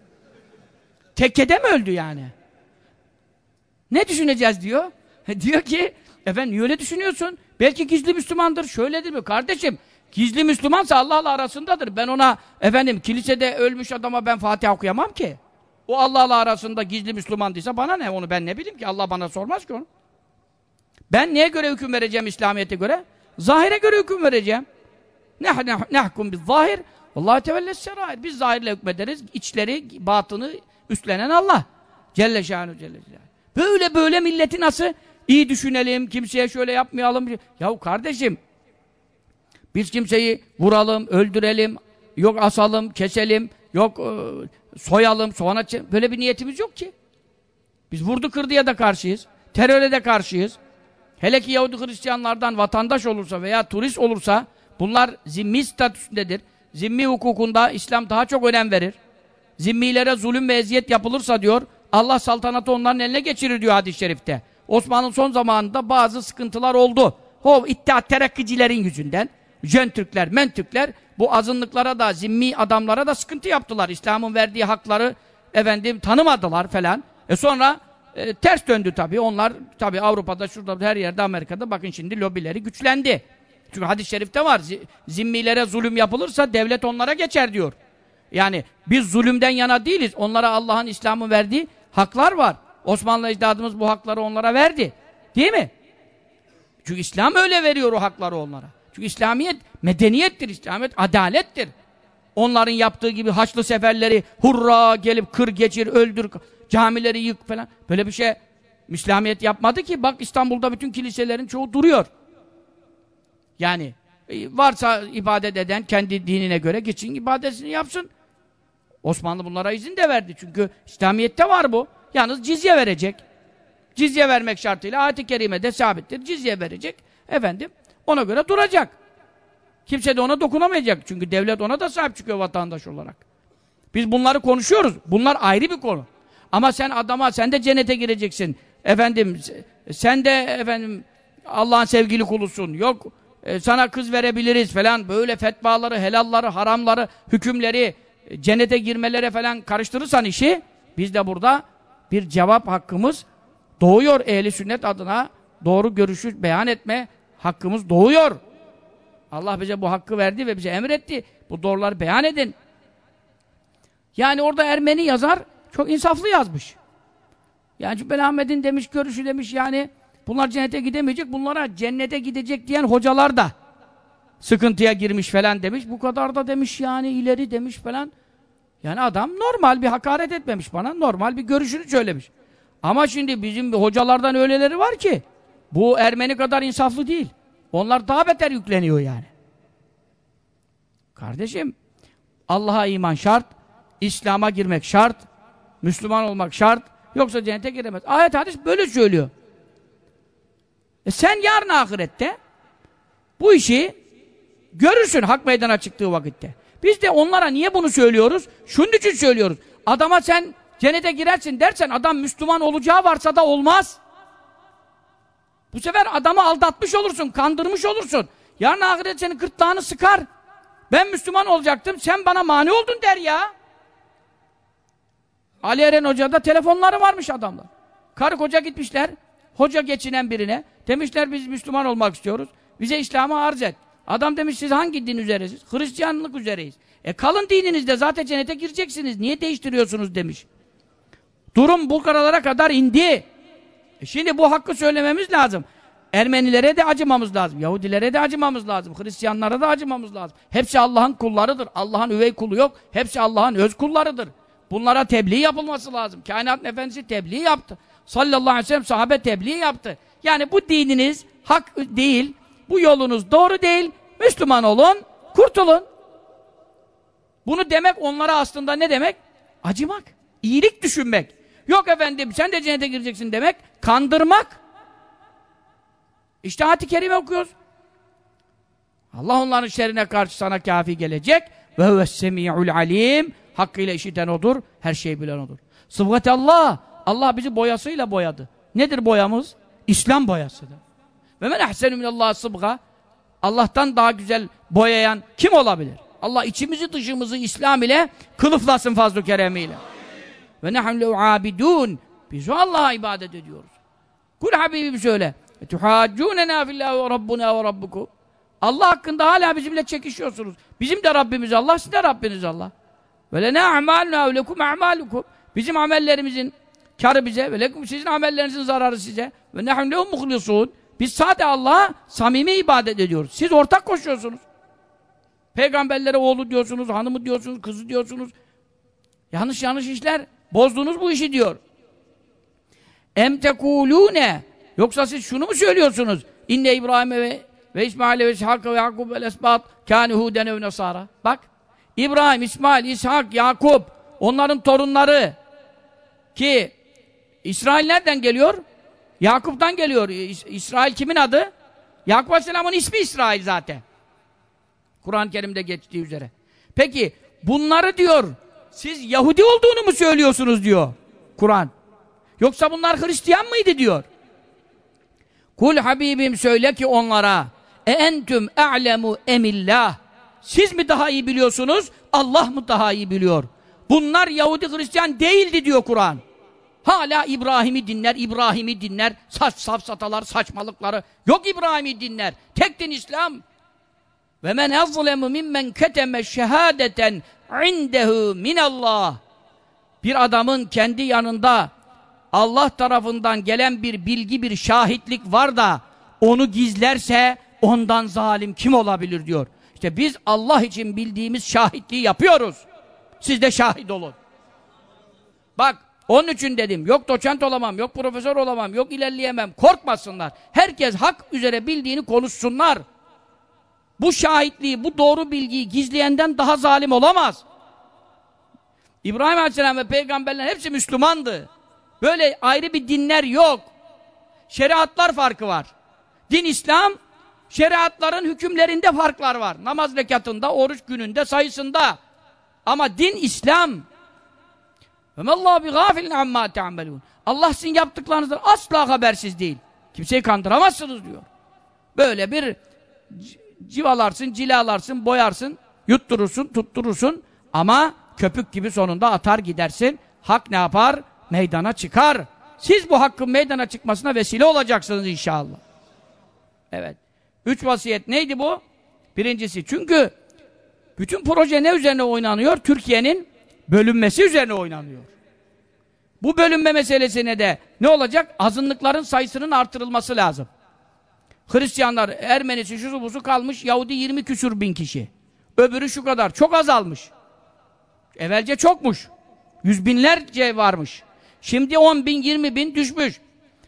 Tekke'de mi öldü yani? Ne düşüneceğiz diyor. diyor ki efendim öyle düşünüyorsun? Belki gizli Müslümandır. Şöyledir mi? Kardeşim gizli Müslümansa Allah'la arasındadır. Ben ona efendim kilisede ölmüş adama ben Fatiha okuyamam ki. O Allah'la arasında gizli Müslümandıysa bana ne onu ben ne bileyim ki Allah bana sormaz ki onu. Ben neye göre hüküm vereceğim İslamiyet'e göre? Zahire göre hüküm vereceğim. Nehkum biz zahir. Allah tevelles serair. Biz zahirle hükmederiz. İçleri, batını üstlenen Allah. Celle şanu celle celaluhu. Böyle böyle milleti nasıl iyi düşünelim, kimseye şöyle yapmayalım. Yahu kardeşim, biz kimseyi vuralım, öldürelim, yok asalım, keselim, yok e, soyalım, soğana böyle bir niyetimiz yok ki. Biz vurdu kırdıya da karşıyız. Teröre de karşıyız. Hele ki Yahudi Hristiyanlardan vatandaş olursa veya turist olursa bunlar zimmi statüsündedir. zimmi hukukunda İslam daha çok önem verir. Zimmilere zulüm ve eziyet yapılırsa diyor, Allah saltanatı onların eline geçirir diyor hadis-i şerifte. Osman'ın son zamanında bazı sıkıntılar oldu. O İttihat Terakkicilerin yüzünden. Jön Türkler, Men Türkler bu azınlıklara da, zimmi adamlara da sıkıntı yaptılar. İslam'ın verdiği hakları efendim tanımadılar falan. E sonra e, ters döndü tabii. Onlar tabii Avrupa'da, şurada, her yerde, Amerika'da bakın şimdi lobileri güçlendi. Çünkü hadis-i şerifte var. Zimmilere zulüm yapılırsa devlet onlara geçer diyor. Yani biz zulümden yana değiliz. Onlara Allah'ın, İslam'ın verdiği haklar var. Osmanlı ecdadımız bu hakları onlara verdi. Değil mi? Çünkü İslam öyle veriyor o hakları onlara. Çünkü İslamiyet medeniyettir, İslamiyet adalettir. Onların yaptığı gibi haçlı seferleri hurra gelip kır geçir, öldür, camileri yık falan. Böyle bir şey İslamiyet yapmadı ki. Bak İstanbul'da bütün kiliselerin çoğu duruyor. Yani e, varsa ibadet eden kendi dinine göre geçin ibadetini yapsın. Osmanlı bunlara izin de verdi. Çünkü İslamiyet'te var bu. Yalnız cizye verecek. Cizye vermek şartıyla ayet-i kerimede sabittir. Cizye verecek. Efendim ona göre duracak. Kimse de ona dokunamayacak. Çünkü devlet ona da sahip çıkıyor vatandaş olarak. Biz bunları konuşuyoruz. Bunlar ayrı bir konu. Ama sen adama sen de cennete gireceksin. Efendim sen de efendim Allah'ın sevgili kulusun. Yok e, sana kız verebiliriz falan böyle fetvaları, helalları, haramları, hükümleri e, cennete girmelere falan karıştırırsan işi biz de burada bir cevap hakkımız doğuyor ehli sünnet adına doğru görüşü beyan etme hakkımız doğuyor. Allah bize bu hakkı verdi ve bize emretti. Bu doğruları beyan edin. Yani orada Ermeni yazar çok insaflı yazmış. Yani Cübbeli Ahmet'in demiş, görüşü demiş yani bunlar cennete gidemeyecek, bunlara cennete gidecek diyen hocalar da sıkıntıya girmiş falan demiş. Bu kadar da demiş yani ileri demiş falan. Yani adam normal bir hakaret etmemiş bana, normal bir görüşünü söylemiş. Ama şimdi bizim hocalardan öyleleri var ki bu Ermeni kadar insaflı değil. Onlar daha beter yükleniyor yani. Kardeşim Allah'a iman şart, İslam'a girmek şart, Müslüman olmak şart, yoksa cennete giremez. Ayet hadis böyle söylüyor. E sen yarın ahirette bu işi görürsün hak meydana çıktığı vakitte. Biz de onlara niye bunu söylüyoruz? Şunun için söylüyoruz. Adama sen cennete girersin dersen adam Müslüman olacağı varsa da olmaz. Bu sefer adamı aldatmış olursun, kandırmış olursun. Yarın ahiret senin gırtlağını sıkar. Ben Müslüman olacaktım, sen bana mani oldun der ya. Ali Eren Hoca'da telefonları varmış adamlar. Karı koca gitmişler, hoca geçinen birine. Demişler biz Müslüman olmak istiyoruz. Bize İslam'ı arz et. Adam demiş siz hangi din üzeresiniz? Hristiyanlık üzereyiz. E kalın dininizde zaten cennete gireceksiniz. Niye değiştiriyorsunuz demiş. Durum bu karalara kadar indi. E şimdi bu hakkı söylememiz lazım. Ermenilere de acımamız lazım. Yahudilere de acımamız lazım. Hristiyanlara da acımamız lazım. Hepsi Allah'ın kullarıdır. Allah'ın üvey kulu yok. Hepsi Allah'ın öz kullarıdır. Bunlara tebliğ yapılması lazım. Kainat Efendisi tebliğ yaptı. Sallallahu aleyhi ve sellem sahabe tebliğ yaptı. Yani bu dininiz hak değil, bu yolunuz doğru değil, Müslüman olun, kurtulun. Bunu demek onlara aslında ne demek? Acımak, iyilik düşünmek. Yok efendim sen de cennete gireceksin demek, kandırmak. İşte ayet-i kerime okuyoruz. Allah onların şerine karşı sana kafi gelecek. Ve huves semi'ul alim. Hakkıyla işiten odur, her şeyi bilen odur. Sıvgat Allah. Allah bizi boyasıyla boyadı. Nedir boyamız? İslam boyasıdır. Ve men ahsenu minallah sıbga. Allah'tan daha güzel boyayan kim olabilir? Allah içimizi dışımızı İslam ile kılıflasın fazl-ı keremiyle. Ve lehu abidun. Biz o Allah'a ibadet ediyoruz. Kul Habibim söyle. Tuhaccûnenâ fillâhi ve rabbuna ve rabbukum. Allah hakkında hala bizimle çekişiyorsunuz. Bizim de Rabbimiz Allah, sizin de Rabbiniz Allah. Ve lenâ a'mâlunâ ve lekum a'mâlukum. Bizim amellerimizin karı bize ve lekum sizin amellerinizin zararı size. Ve nehum lehum muhlisûn. Biz sadece Allah'a samimi ibadet ediyoruz. Siz ortak koşuyorsunuz. Peygamberlere oğlu diyorsunuz, hanımı diyorsunuz, kızı diyorsunuz. Yanlış yanlış işler. Bozdunuz bu işi diyor. Em tekulûne Yoksa siz şunu mu söylüyorsunuz? İnne İbrahim'e ve, ve İsmail'e ve İshak'a ve Yakub ve Esbat kâni hûden ev nesâra. Bak. İbrahim, İsmail, İshak, Yakup onların torunları ki İsrail nereden geliyor? Yakup'tan geliyor. İsrail kimin adı? Yakup Aleyhisselam'ın ismi İsrail zaten. Kur'an-ı Kerim'de geçtiği üzere. Peki bunları diyor siz Yahudi olduğunu mu söylüyorsunuz diyor Kur'an. Yoksa bunlar Hristiyan mıydı diyor. Kul Habibim söyle ki onlara e entüm a'lemu emillah siz mi daha iyi biliyorsunuz? Allah mı daha iyi biliyor? Bunlar Yahudi Hristiyan değildi diyor Kur'an. Hala İbrahim'i dinler İbrahim'i dinler. Saç safsatalar saçmalıkları. Yok İbrahim'i dinler. Tek din İslam. Ve men azlemu mimmen keteme şehadeten indehu minallah. Bir adamın kendi yanında Allah tarafından gelen bir bilgi, bir şahitlik var da onu gizlerse ondan zalim kim olabilir diyor. İşte biz Allah için bildiğimiz şahitliği yapıyoruz. Siz de şahit olun. Bak onun için dedim yok doçent olamam, yok profesör olamam, yok ilerleyemem. Korkmasınlar. Herkes hak üzere bildiğini konuşsunlar. Bu şahitliği, bu doğru bilgiyi gizleyenden daha zalim olamaz. İbrahim Aleyhisselam ve peygamberler hepsi Müslümandı. Böyle ayrı bir dinler yok. Şeriatlar farkı var. Din İslam, şeriatların hükümlerinde farklar var. Namaz rekatında, oruç gününde, sayısında. Ama din İslam. Vemallahu bi gafilin amma te'amelun. Allah sizin yaptıklarınızdan asla habersiz değil. Kimseyi kandıramazsınız diyor. Böyle bir civalarsın, cilalarsın, boyarsın, yutturursun, tutturursun ama köpük gibi sonunda atar gidersin. Hak ne yapar? Meydana çıkar. Siz bu hakkın meydana çıkmasına vesile olacaksınız inşallah. Evet. Üç vasiyet neydi bu? Birincisi çünkü bütün proje ne üzerine oynanıyor? Türkiye'nin bölünmesi üzerine oynanıyor. Bu bölünme meselesine de ne olacak? Azınlıkların sayısının artırılması lazım. Hristiyanlar, Ermenisi, şusu busu kalmış, Yahudi 20 küsür bin kişi. Öbürü şu kadar, çok azalmış. Evvelce çokmuş. Yüz binlerce varmış. Şimdi 10 bin, 20 bin düşmüş.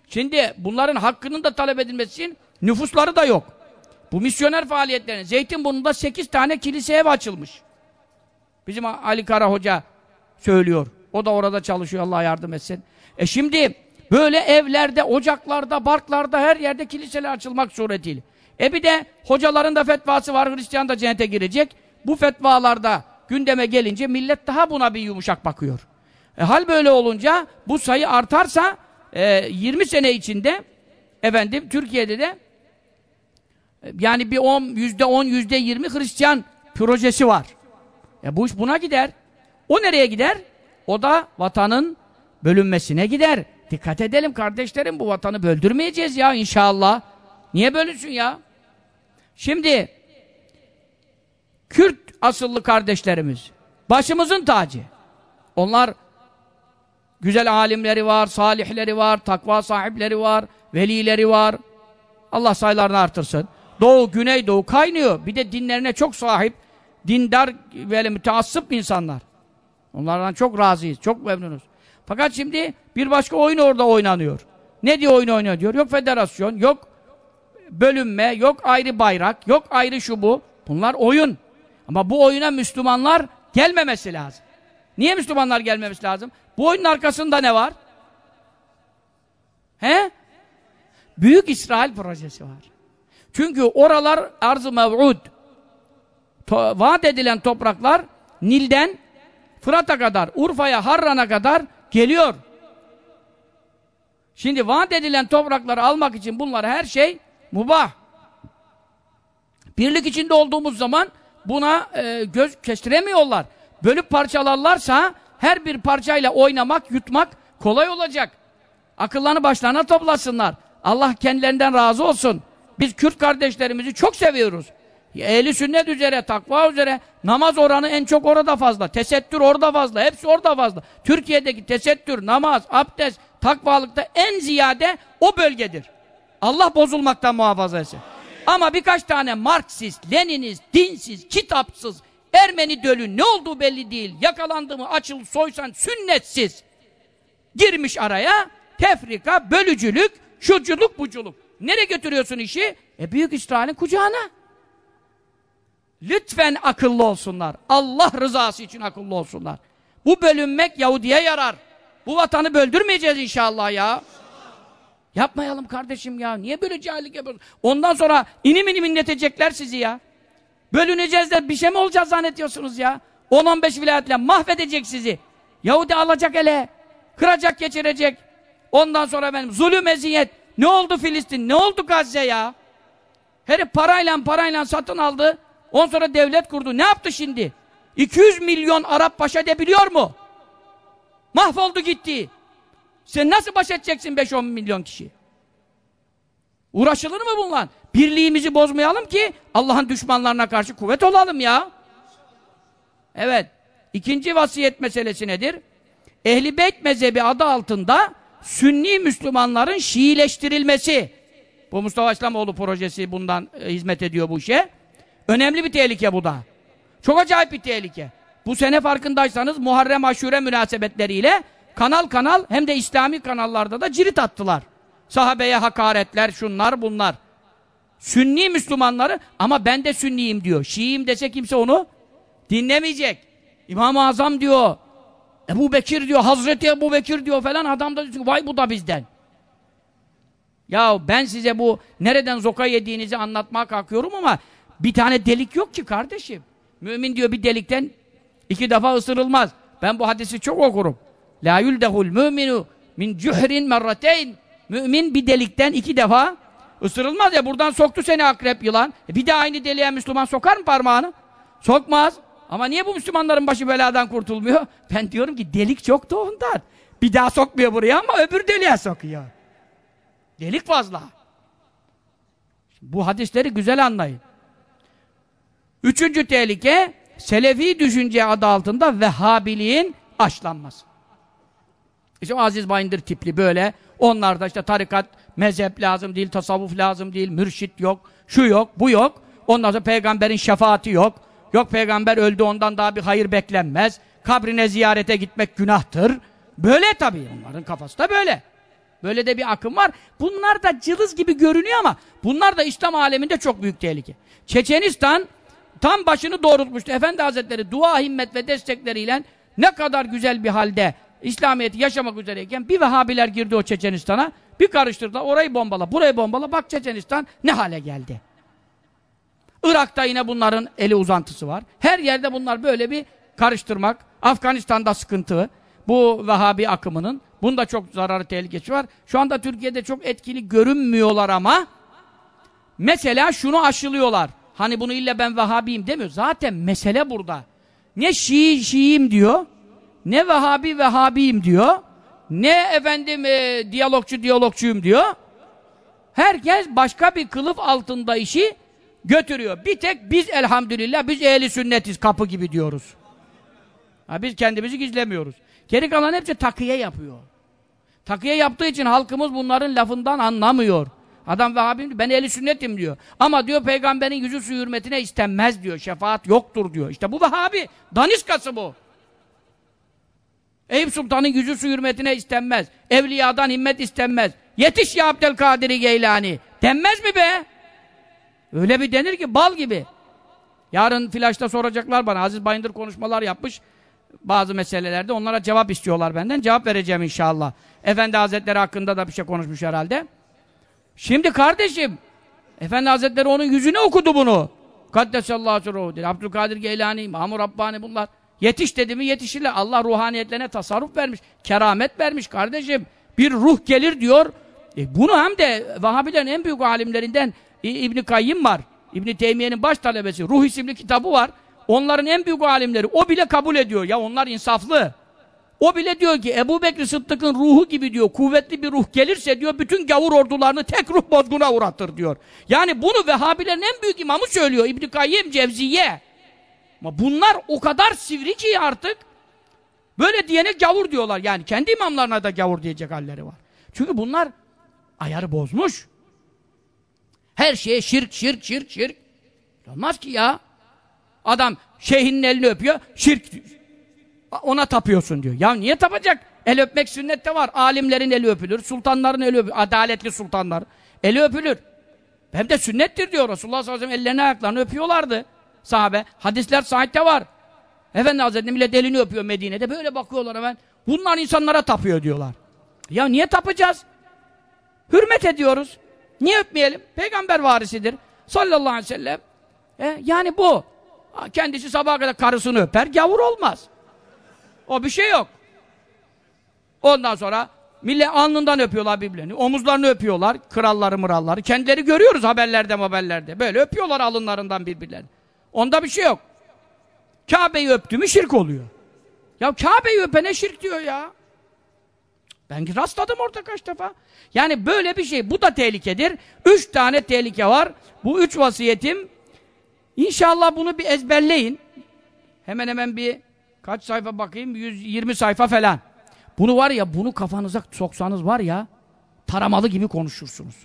Şimdi bunların hakkının da talep edilmesi için nüfusları da yok. Bu misyoner faaliyetlerinin Zeytinburnu'nda 8 tane kilise ev açılmış. Bizim Ali Kara Hoca söylüyor. O da orada çalışıyor Allah yardım etsin. E şimdi böyle evlerde, ocaklarda, barklarda her yerde kiliseler açılmak suretiyle. E bir de hocaların da fetvası var Hristiyan da cennete girecek. Bu fetvalarda gündeme gelince millet daha buna bir yumuşak bakıyor. E, hal böyle olunca bu sayı artarsa e, 20 sene içinde efendim Türkiye'de de yani bir 10, yüzde 10, yüzde 20 Hristiyan projesi var. E, bu iş buna gider. O nereye gider? O da vatanın bölünmesine gider. Dikkat edelim kardeşlerim bu vatanı böldürmeyeceğiz ya inşallah. Niye bölünsün ya? Şimdi Kürt asıllı kardeşlerimiz başımızın tacı. Onlar güzel alimleri var, salihleri var, takva sahipleri var, velileri var. Allah sayılarını artırsın. Doğu, Güneydoğu kaynıyor. Bir de dinlerine çok sahip, dindar ve müteassıp insanlar. Onlardan çok razıyız, çok memnunuz. Fakat şimdi bir başka oyun orada oynanıyor. Ne diye oyun oynuyor diyor? Yok federasyon, yok bölünme, yok ayrı bayrak, yok ayrı şu bu. Bunlar oyun. Ama bu oyuna Müslümanlar gelmemesi lazım. Niye Müslümanlar gelmemesi lazım? Bu oyunun arkasında ne var? He? Büyük İsrail projesi var. Çünkü oralar arz-ı mev'ud. Vaat edilen topraklar Nil'den Fırat'a kadar, Urfa'ya, Harran'a kadar geliyor. Şimdi vaat edilen toprakları almak için bunlar her şey mubah. Birlik içinde olduğumuz zaman buna e, göz kestiremiyorlar. Bölüp parçalarlarsa her bir parçayla oynamak, yutmak kolay olacak. Akıllarını başlarına toplasınlar. Allah kendilerinden razı olsun. Biz Kürt kardeşlerimizi çok seviyoruz. Ehli sünnet üzere, takva üzere namaz oranı en çok orada fazla. Tesettür orada fazla. Hepsi orada fazla. Türkiye'deki tesettür, namaz, abdest, takvalıkta en ziyade o bölgedir. Allah bozulmaktan muhafaza etsin. Ama birkaç tane Marksist, Leninist, dinsiz, kitapsız, Ermeni dölü ne olduğu belli değil. Yakalandı mı açıl soysan sünnetsiz. Girmiş araya tefrika, bölücülük, şuculuk, buculuk. Nereye götürüyorsun işi? E Büyük İsrail'in kucağına. Lütfen akıllı olsunlar. Allah rızası için akıllı olsunlar. Bu bölünmek Yahudi'ye yarar. Bu vatanı böldürmeyeceğiz inşallah ya. Yapmayalım kardeşim ya. Niye böyle cahillik yapıyorsun? Ondan sonra inim inim inletecekler sizi ya. Bölüneceğiz de bir şey mi olacağız zannediyorsunuz ya? 10-15 vilayetle mahvedecek sizi. Yahudi alacak ele. Kıracak geçirecek. Ondan sonra benim zulüm eziyet. Ne oldu Filistin? Ne oldu Gazze ya? Herif parayla parayla satın aldı. Ondan sonra devlet kurdu. Ne yaptı şimdi? 200 milyon Arap baş edebiliyor mu? Mahvoldu gitti. Sen nasıl baş edeceksin 5-10 milyon kişi? Uğraşılır mı bunlar? Birliğimizi bozmayalım ki Allah'ın düşmanlarına karşı kuvvet olalım ya. Evet. İkinci vasiyet meselesi nedir? Ehli Beyt mezhebi adı altında Sünni Müslümanların Şiileştirilmesi. Bu Mustafa İslamoğlu projesi bundan e, hizmet ediyor bu işe. Önemli bir tehlike bu da. Çok acayip bir tehlike. Bu sene farkındaysanız Muharrem Aşure münasebetleriyle kanal kanal hem de İslami kanallarda da cirit attılar. Sahabeye hakaretler, şunlar bunlar. Sünni Müslümanları ama ben de Sünniyim diyor. Şiiyim dese kimse onu dinlemeyecek. İmam-ı Azam diyor. Ebu Bekir diyor, Hazreti Ebu Bekir diyor falan adam da diyor vay bu da bizden. Ya ben size bu nereden zoka yediğinizi anlatmaya kalkıyorum ama bir tane delik yok ki kardeşim. Mümin diyor bir delikten iki defa ısırılmaz. Ben bu hadisi çok okurum. La yuldehul müminu min cuhrin merrateyn. Mümin bir delikten iki defa ısırılmaz ya. Buradan soktu seni akrep yılan. E bir de aynı deliğe Müslüman sokar mı parmağını? Sokmaz. Ama niye bu Müslümanların başı beladan kurtulmuyor? Ben diyorum ki delik çok da ondan. Bir daha sokmuyor buraya ama öbür deliğe sokuyor. Delik fazla. Bu hadisleri güzel anlayın. Üçüncü tehlike, Selefi düşünce adı altında Vehhabiliğin aşlanması. İşte Aziz Bayındır tipli böyle, onlarda işte tarikat, mezhep lazım değil, tasavvuf lazım değil, mürşit yok, şu yok, bu yok. Ondan sonra peygamberin şefaati yok. Yok peygamber öldü ondan daha bir hayır beklenmez. Kabrine ziyarete gitmek günahtır. Böyle tabii onların kafası da böyle. Böyle de bir akım var. Bunlar da cılız gibi görünüyor ama bunlar da İslam aleminde çok büyük tehlike. Çeçenistan tam başını doğrultmuştu. Efendi Hazretleri dua, himmet ve destekleriyle ne kadar güzel bir halde İslamiyet'i yaşamak üzereyken bir Vehhabiler girdi o Çeçenistan'a. Bir karıştırdılar. Orayı bombala, burayı bombala. Bak Çeçenistan ne hale geldi. Irak'ta yine bunların eli uzantısı var. Her yerde bunlar böyle bir karıştırmak. Afganistan'da sıkıntı. Bu Vehhabi akımının. Bunda çok zararı tehlikesi var. Şu anda Türkiye'de çok etkili görünmüyorlar ama mesela şunu aşılıyorlar. Hani bunu illa ben Vehhabiyim demiyor. Zaten mesele burada. Ne Şii Şiiyim diyor. Ne Vehhabi Vehhabiyim diyor. Ne efendim e, diyalogçu diyalogçuyum diyor. Herkes başka bir kılıf altında işi götürüyor. Bir tek biz elhamdülillah biz ehli sünnetiz kapı gibi diyoruz. Ha, biz kendimizi gizlemiyoruz. Geri kalan hepsi takıya yapıyor. Takıya yaptığı için halkımız bunların lafından anlamıyor. Adam Vehhabim ben ehli sünnetim diyor. Ama diyor peygamberin yüzü su hürmetine istenmez diyor. Şefaat yoktur diyor. İşte bu Vehhabi. Daniskası bu. Eyüp Sultan'ın yüzü su hürmetine istenmez. Evliyadan himmet istenmez. Yetiş ya Abdülkadir Geylani. Denmez mi be? Öyle bir denir ki bal gibi. Yarın flaşta soracaklar bana. Aziz Bayındır konuşmalar yapmış. Bazı meselelerde onlara cevap istiyorlar benden. Cevap vereceğim inşallah. Efendi Hazretleri hakkında da bir şey konuşmuş herhalde. Şimdi kardeşim Efendi Hazretleri onun yüzüne okudu bunu. Kaddesallahu sürruhu dedi. Abdülkadir Geylani, Mahmur Rabbani bunlar. Yetiş dedi mi yetişirler. Allah ruhaniyetlerine tasarruf vermiş. Keramet vermiş kardeşim. Bir ruh gelir diyor. E bunu hem de Vahabilerin en büyük alimlerinden İbni Kayyim var. İbni Teymiye'nin baş talebesi. Ruh isimli kitabı var. Onların en büyük alimleri. O bile kabul ediyor. Ya onlar insaflı. O bile diyor ki Ebu Bekir Sıddık'ın ruhu gibi diyor kuvvetli bir ruh gelirse diyor bütün gavur ordularını tek ruh bozguna uğratır diyor. Yani bunu Vehhabilerin en büyük imamı söylüyor İbn Kayyim Cevziye. Ama bunlar o kadar sivri ki artık böyle diyene gavur diyorlar. Yani kendi imamlarına da gavur diyecek halleri var. Çünkü bunlar ayarı bozmuş. Her şeye şirk, şirk, şirk, şirk. Olmaz ki ya. Adam şeyhinin elini öpüyor, şirk ona tapıyorsun diyor. Ya niye tapacak? El öpmek sünnette var. Alimlerin eli öpülür, sultanların eli öpülür, adaletli sultanlar. Eli öpülür. Hem de sünnettir diyor Resulullah sallallahu aleyhi ve sellem ellerini ayaklarını öpüyorlardı sahabe. Hadisler sahipte var. Efendi Hazretleri millet elini öpüyor Medine'de. Böyle bakıyorlar hemen. Bunlar insanlara tapıyor diyorlar. Ya niye tapacağız? Hürmet ediyoruz. Niye öpmeyelim? Peygamber varisidir. Sallallahu aleyhi ve sellem. E, yani bu. Kendisi sabaha kadar karısını öper, gavur olmaz. O bir şey yok. Ondan sonra millet alnından öpüyorlar birbirlerini. Omuzlarını öpüyorlar. Kralları mıralları. Kendileri görüyoruz haberlerde haberlerde. Böyle öpüyorlar alınlarından birbirlerini. Onda bir şey yok. Kabe'yi öptü mü şirk oluyor. Ya Kabe'yi öpene şirk diyor ya. Ben rastladım orada kaç defa. Yani böyle bir şey. Bu da tehlikedir. Üç tane tehlike var. Bu üç vasiyetim İnşallah bunu bir ezberleyin. Hemen hemen bir kaç sayfa bakayım? 120 sayfa falan. Bunu var ya, bunu kafanıza soksanız var ya, taramalı gibi konuşursunuz.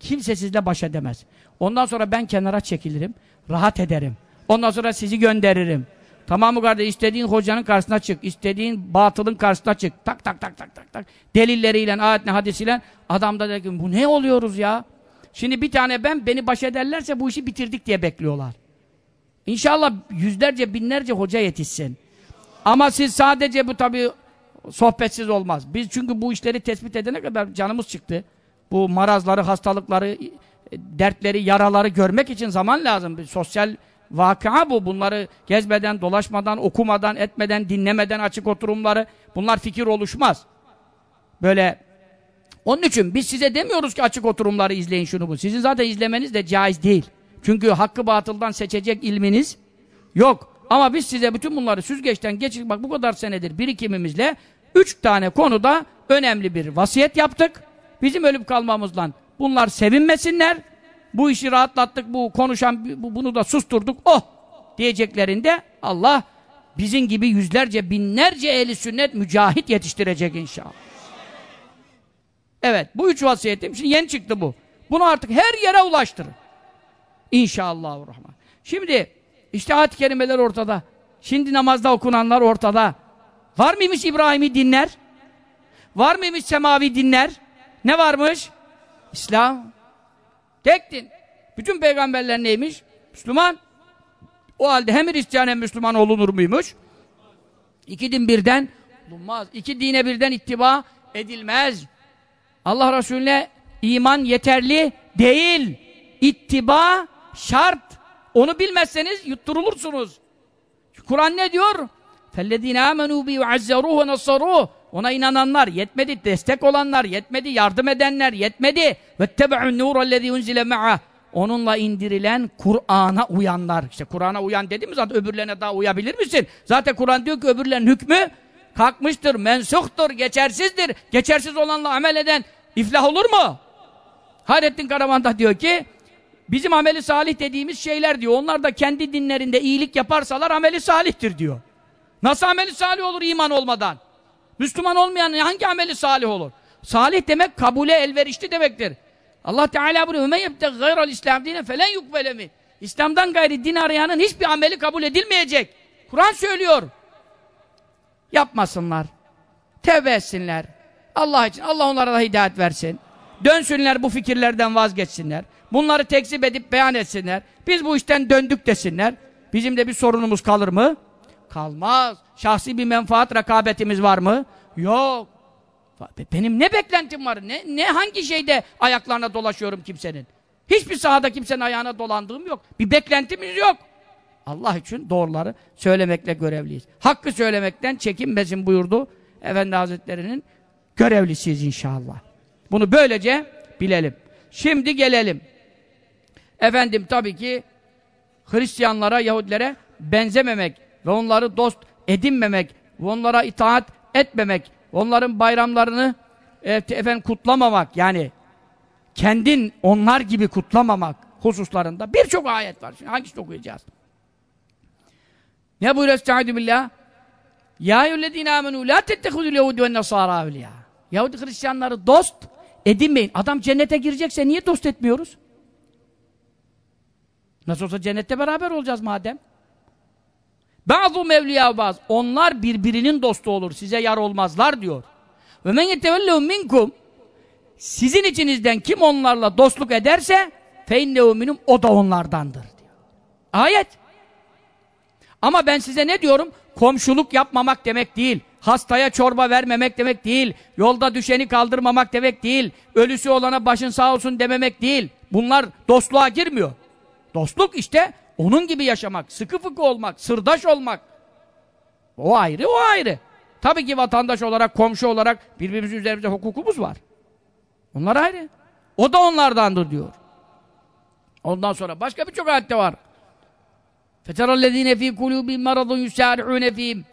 Kimse sizle baş edemez. Ondan sonra ben kenara çekilirim, rahat ederim. Ondan sonra sizi gönderirim. Tamam mı kardeş? İstediğin hocanın karşısına çık. istediğin batılın karşısına çık. Tak tak tak tak tak tak. Delilleriyle, ayetle, hadisiyle adam da der ki bu ne oluyoruz ya? Şimdi bir tane ben beni baş ederlerse bu işi bitirdik diye bekliyorlar. İnşallah yüzlerce, binlerce hoca yetişsin. Ama siz sadece bu tabii sohbetsiz olmaz. Biz çünkü bu işleri tespit edene kadar canımız çıktı. Bu marazları, hastalıkları, dertleri, yaraları görmek için zaman lazım. Bir sosyal vakıa bu. Bunları gezmeden, dolaşmadan, okumadan, etmeden, dinlemeden açık oturumları. Bunlar fikir oluşmaz. Böyle onun için biz size demiyoruz ki açık oturumları izleyin şunu bu. Sizin zaten izlemeniz de caiz değil. Çünkü hakkı batıldan seçecek ilminiz yok. Ama biz size bütün bunları süzgeçten geçirdik. Bak bu kadar senedir birikimimizle üç tane konuda önemli bir vasiyet yaptık. Bizim ölüp kalmamızla bunlar sevinmesinler. Bu işi rahatlattık, bu konuşan bu, bunu da susturduk. Oh! Diyeceklerinde Allah bizim gibi yüzlerce, binlerce ehli sünnet mücahit yetiştirecek inşallah. Evet, bu üç vasiyetim. Şimdi yeni çıktı bu. Bunu artık her yere ulaştırın. İnşallahurrahman. Şimdi işte ayet kelimeler ortada. Şimdi namazda okunanlar ortada. Var mıymış İbrahim'i dinler? Var mıymış semavi dinler? Ne varmış? İslam. Tek din. Bütün peygamberler neymiş? Müslüman. O halde hem Hristiyan hem Müslüman olunur muymuş? İki din birden olunmaz. İki dine birden ittiba edilmez. Allah Resulüne iman yeterli değil. İttiba şart. Onu bilmezseniz yutturulursunuz. Kur'an ne diyor? فَالَّذ۪ينَ آمَنُوا بِي وَعَزَّرُوهُ وَنَصَّرُوهُ ona inananlar yetmedi, destek olanlar yetmedi, yardım edenler yetmedi. Vettebe'un nurellezî unzile ma'a. Onunla indirilen Kur'an'a uyanlar. İşte Kur'an'a uyan dedi mi zaten öbürlerine daha uyabilir misin? Zaten Kur'an diyor ki öbürlerin hükmü kalkmıştır, mensuhtur, geçersizdir. Geçersiz olanla amel eden iflah olur mu? Hayrettin Karavanda diyor ki bizim ameli salih dediğimiz şeyler diyor. Onlar da kendi dinlerinde iyilik yaparsalar ameli salihtir diyor. Nasıl ameli salih olur iman olmadan? Müslüman olmayan hangi ameli salih olur? Salih demek kabule elverişli demektir. Allah Teala buyuruyor: "Men yebte gayral İslam dine felen yukbele İslam'dan gayri din arayanın hiçbir ameli kabul edilmeyecek. Kur'an söylüyor. Yapmasınlar. Tevbe etsinler. Allah için. Allah onlara da hidayet versin. Dönsünler bu fikirlerden vazgeçsinler. Bunları tekzip edip beyan etsinler. Biz bu işten döndük desinler. Bizim de bir sorunumuz kalır mı? Kalmaz. Şahsi bir menfaat rekabetimiz var mı? Yok. Benim ne beklentim var? Ne, ne hangi şeyde ayaklarına dolaşıyorum kimsenin? Hiçbir sahada kimsenin ayağına dolandığım yok. Bir beklentimiz yok. Allah için doğruları söylemekle görevliyiz. Hakkı söylemekten çekinmesin buyurdu Efendi Hazretleri'nin görevlisiyiz inşallah. Bunu böylece bilelim. Şimdi gelelim. Efendim tabii ki Hristiyanlara, Yahudilere benzememek ve onları dost edinmemek onlara itaat etmemek, onların bayramlarını e, efendim kutlamamak yani kendin onlar gibi kutlamamak hususlarında birçok ayet var. Şimdi hangisini okuyacağız? Ne buyuruyor Estaizu billah? Ya eyyühellezine amenu la tettehudul yehudi ve nasara evliya. Yahudi Hristiyanları dost edinmeyin. Adam cennete girecekse niye dost etmiyoruz? Nasıl olsa cennette beraber olacağız madem. Bazı mevliya bazı. Onlar birbirinin dostu olur. Size yar olmazlar diyor. Ve men yetevellehu minkum sizin içinizden kim onlarla dostluk ederse feinnehu minum o da onlardandır diyor. Ayet. Ama ben size ne diyorum? Komşuluk yapmamak demek değil. Hastaya çorba vermemek demek değil. Yolda düşeni kaldırmamak demek değil. Ölüsü olana başın sağ olsun dememek değil. Bunlar dostluğa girmiyor. Dostluk işte onun gibi yaşamak, sıkı fıkı olmak, sırdaş olmak. O ayrı, o ayrı. Tabii ki vatandaş olarak, komşu olarak birbirimizin üzerimize hukukumuz var. Onlar ayrı. O da onlardandır diyor. Ondan sonra başka birçok ayette var. فَتَرَى ف۪ي قُلُوبِهِمْ مَرَضٌ يُسَارِعُونَ ف۪يهِمْ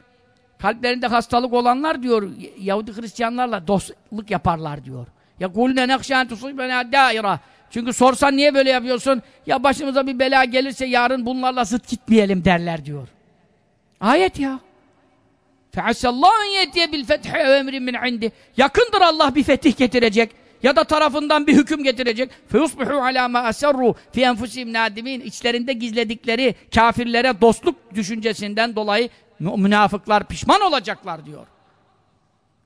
Kalplerinde hastalık olanlar diyor, Yahudi Hristiyanlarla dostluk yaparlar diyor. Ya kulne nekşen tusibena daira. çünkü sorsan niye böyle yapıyorsun? Ya başımıza bir bela gelirse yarın bunlarla zıt gitmeyelim derler diyor. Ayet ya. Feasallahu yetiye bil fethi emrin min indi. Yakındır Allah bir fetih getirecek ya da tarafından bir hüküm getirecek. Feyusbihu ala ma asarru fi enfusihim nadimin. İçlerinde gizledikleri kafirlere dostluk düşüncesinden dolayı münafıklar pişman olacaklar diyor.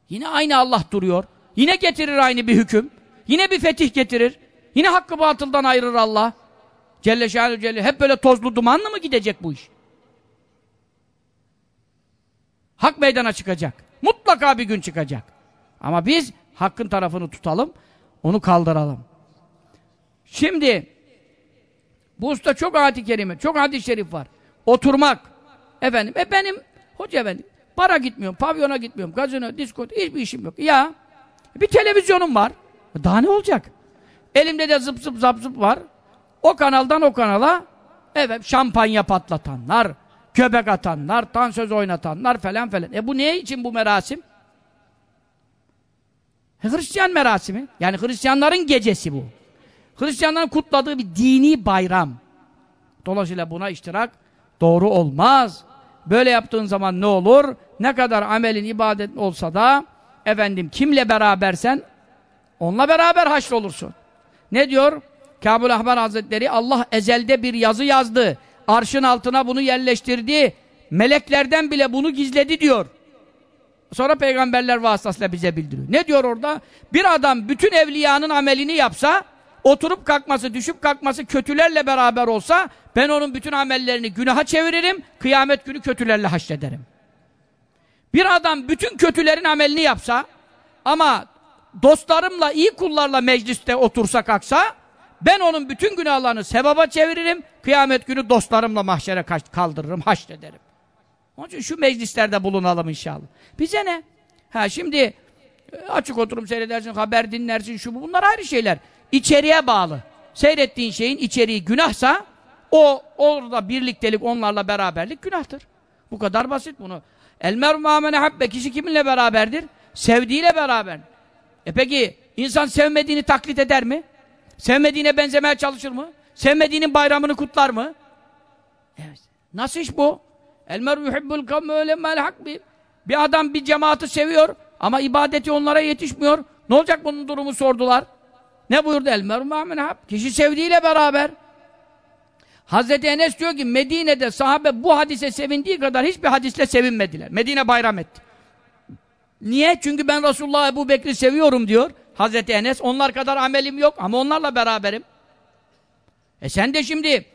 Yine aynı Allah duruyor. Yine getirir aynı bir hüküm. Yine bir fetih getirir. Yine hakkı batıldan ayırır Allah. Celle şanü celle. Hep böyle tozlu dumanlı mı gidecek bu iş? Hak meydana çıkacak. Mutlaka bir gün çıkacak. Ama biz hakkın tarafını tutalım, onu kaldıralım. Şimdi bu usta çok ayet-i kerime, çok hadis-i şerif var. Oturmak. Efendim, e benim hoca efendim, para gitmiyorum, pavyona gitmiyorum, gazino, disko, hiçbir işim yok. Ya, bir televizyonum var. Daha ne olacak? Elimde de zıp zıp zap zıp var. O kanaldan o kanala evet şampanya patlatanlar, köpek atanlar, dansöz oynatanlar falan falan. E bu ne için bu merasim? E Hristiyan merasimi. Yani Hristiyanların gecesi bu. Hristiyanların kutladığı bir dini bayram. Dolayısıyla buna iştirak doğru olmaz. Böyle yaptığın zaman ne olur? Ne kadar amelin, ibadet olsa da efendim kimle berabersen onunla beraber haşrolursun. Ne diyor? Kabul Ahbar Hazretleri Allah ezelde bir yazı yazdı. Arşın altına bunu yerleştirdi. Meleklerden bile bunu gizledi diyor. Sonra peygamberler vasıtasıyla bize bildiriyor. Ne diyor orada? Bir adam bütün evliyanın amelini yapsa, oturup kalkması, düşüp kalkması kötülerle beraber olsa, ben onun bütün amellerini günaha çeviririm, kıyamet günü kötülerle haşrederim. Bir adam bütün kötülerin amelini yapsa, ama dostlarımla, iyi kullarla mecliste otursa kalksa, ben onun bütün günahlarını sevaba çeviririm, kıyamet günü dostlarımla mahşere kaldırırım, haşrederim. Onun için şu meclislerde bulunalım inşallah. Bize ne? Ha şimdi e, açık oturum seyredersin, haber dinlersin, şu bu. Bunlar ayrı şeyler. İçeriye bağlı. Seyrettiğin şeyin içeriği günahsa o orada birliktelik, onlarla beraberlik günahtır. Bu kadar basit bunu. El mermâmene habbe kişi kiminle beraberdir? Sevdiğiyle beraber. E peki insan sevmediğini taklit eder mi? Sevmediğine benzemeye çalışır mı? Sevmediğinin bayramını kutlar mı? Evet. Nasıl iş bu? El meru yuhibbul kavme öyle hakbi. Bir adam bir cemaati seviyor ama ibadeti onlara yetişmiyor. Ne olacak bunun durumu sordular. Ne buyurdu? El meru hab. Kişi sevdiğiyle beraber. Hazreti Enes diyor ki Medine'de sahabe bu hadise sevindiği kadar hiçbir hadisle sevinmediler. Medine bayram etti. Niye? Çünkü ben Resulullah Ebu Bekir'i seviyorum diyor Hazreti Enes. Onlar kadar amelim yok ama onlarla beraberim. E sen de şimdi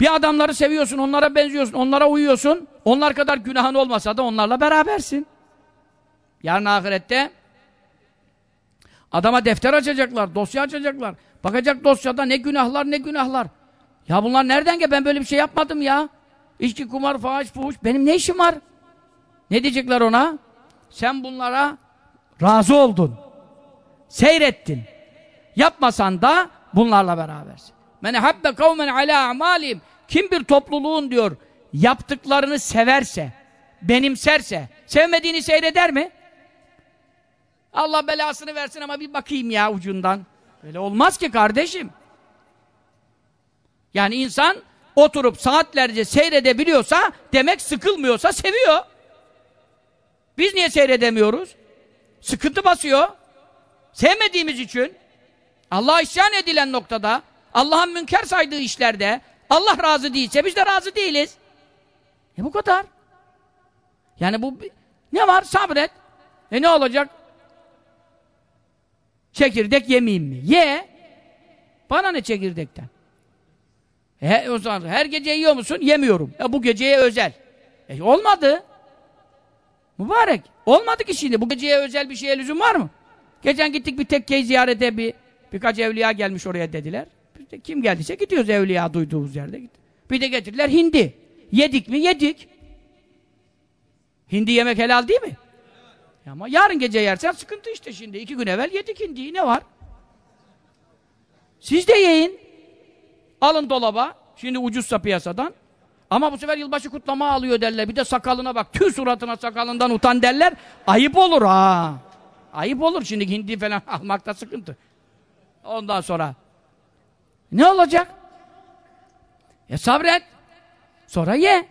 bir adamları seviyorsun, onlara benziyorsun, onlara uyuyorsun. Onlar kadar günahın olmasa da onlarla berabersin. Yarın ahirette adama defter açacaklar, dosya açacaklar. Bakacak dosyada ne günahlar ne günahlar. Ya bunlar nereden gel? Ben böyle bir şey yapmadım ya. İçki, kumar, fahiş, fuhuş. Benim ne işim var? Ne diyecekler ona? Sen bunlara razı oldun. Seyrettin. Yapmasan da bunlarla berabersin. Men habbe kavmen ala amalim. Kim bir topluluğun diyor yaptıklarını severse, benimserse, sevmediğini seyreder mi? Allah belasını versin ama bir bakayım ya ucundan. Öyle olmaz ki kardeşim. Yani insan oturup saatlerce seyredebiliyorsa demek sıkılmıyorsa seviyor. Biz niye seyredemiyoruz? Sıkıntı basıyor. Sevmediğimiz için Allah'a isyan edilen noktada Allah'ın münker saydığı işlerde Allah razı değilse biz de razı değiliz. E bu kadar. Yani bu ne var? Sabret. E ne olacak? Çekirdek yemeyeyim mi? Ye. Bana ne çekirdekten? E, o zaman her gece yiyor musun? Yemiyorum. E bu geceye özel. E olmadı. Mübarek. Olmadı ki şimdi. Bu geceye özel bir şeye lüzum var mı? Geçen gittik bir tekkeyi ziyarete bir birkaç evliya gelmiş oraya dediler. Biz de kim geldiyse gidiyoruz evliya duyduğumuz yerde. Bir de getirdiler hindi. Yedik mi? Yedik. Hindi yemek helal değil mi? Ama yarın gece yersen sıkıntı işte şimdi. İki gün evvel yedik hindiyi. Ne var? Siz de yiyin. Alın dolaba. Şimdi ucuzsa piyasadan. Ama bu sefer yılbaşı kutlama alıyor derler. Bir de sakalına bak. Tüh suratına sakalından utan derler. Ayıp olur ha. Ayıp olur şimdi hindi falan almakta sıkıntı. Ondan sonra ne olacak? E sabret. Sonra ye.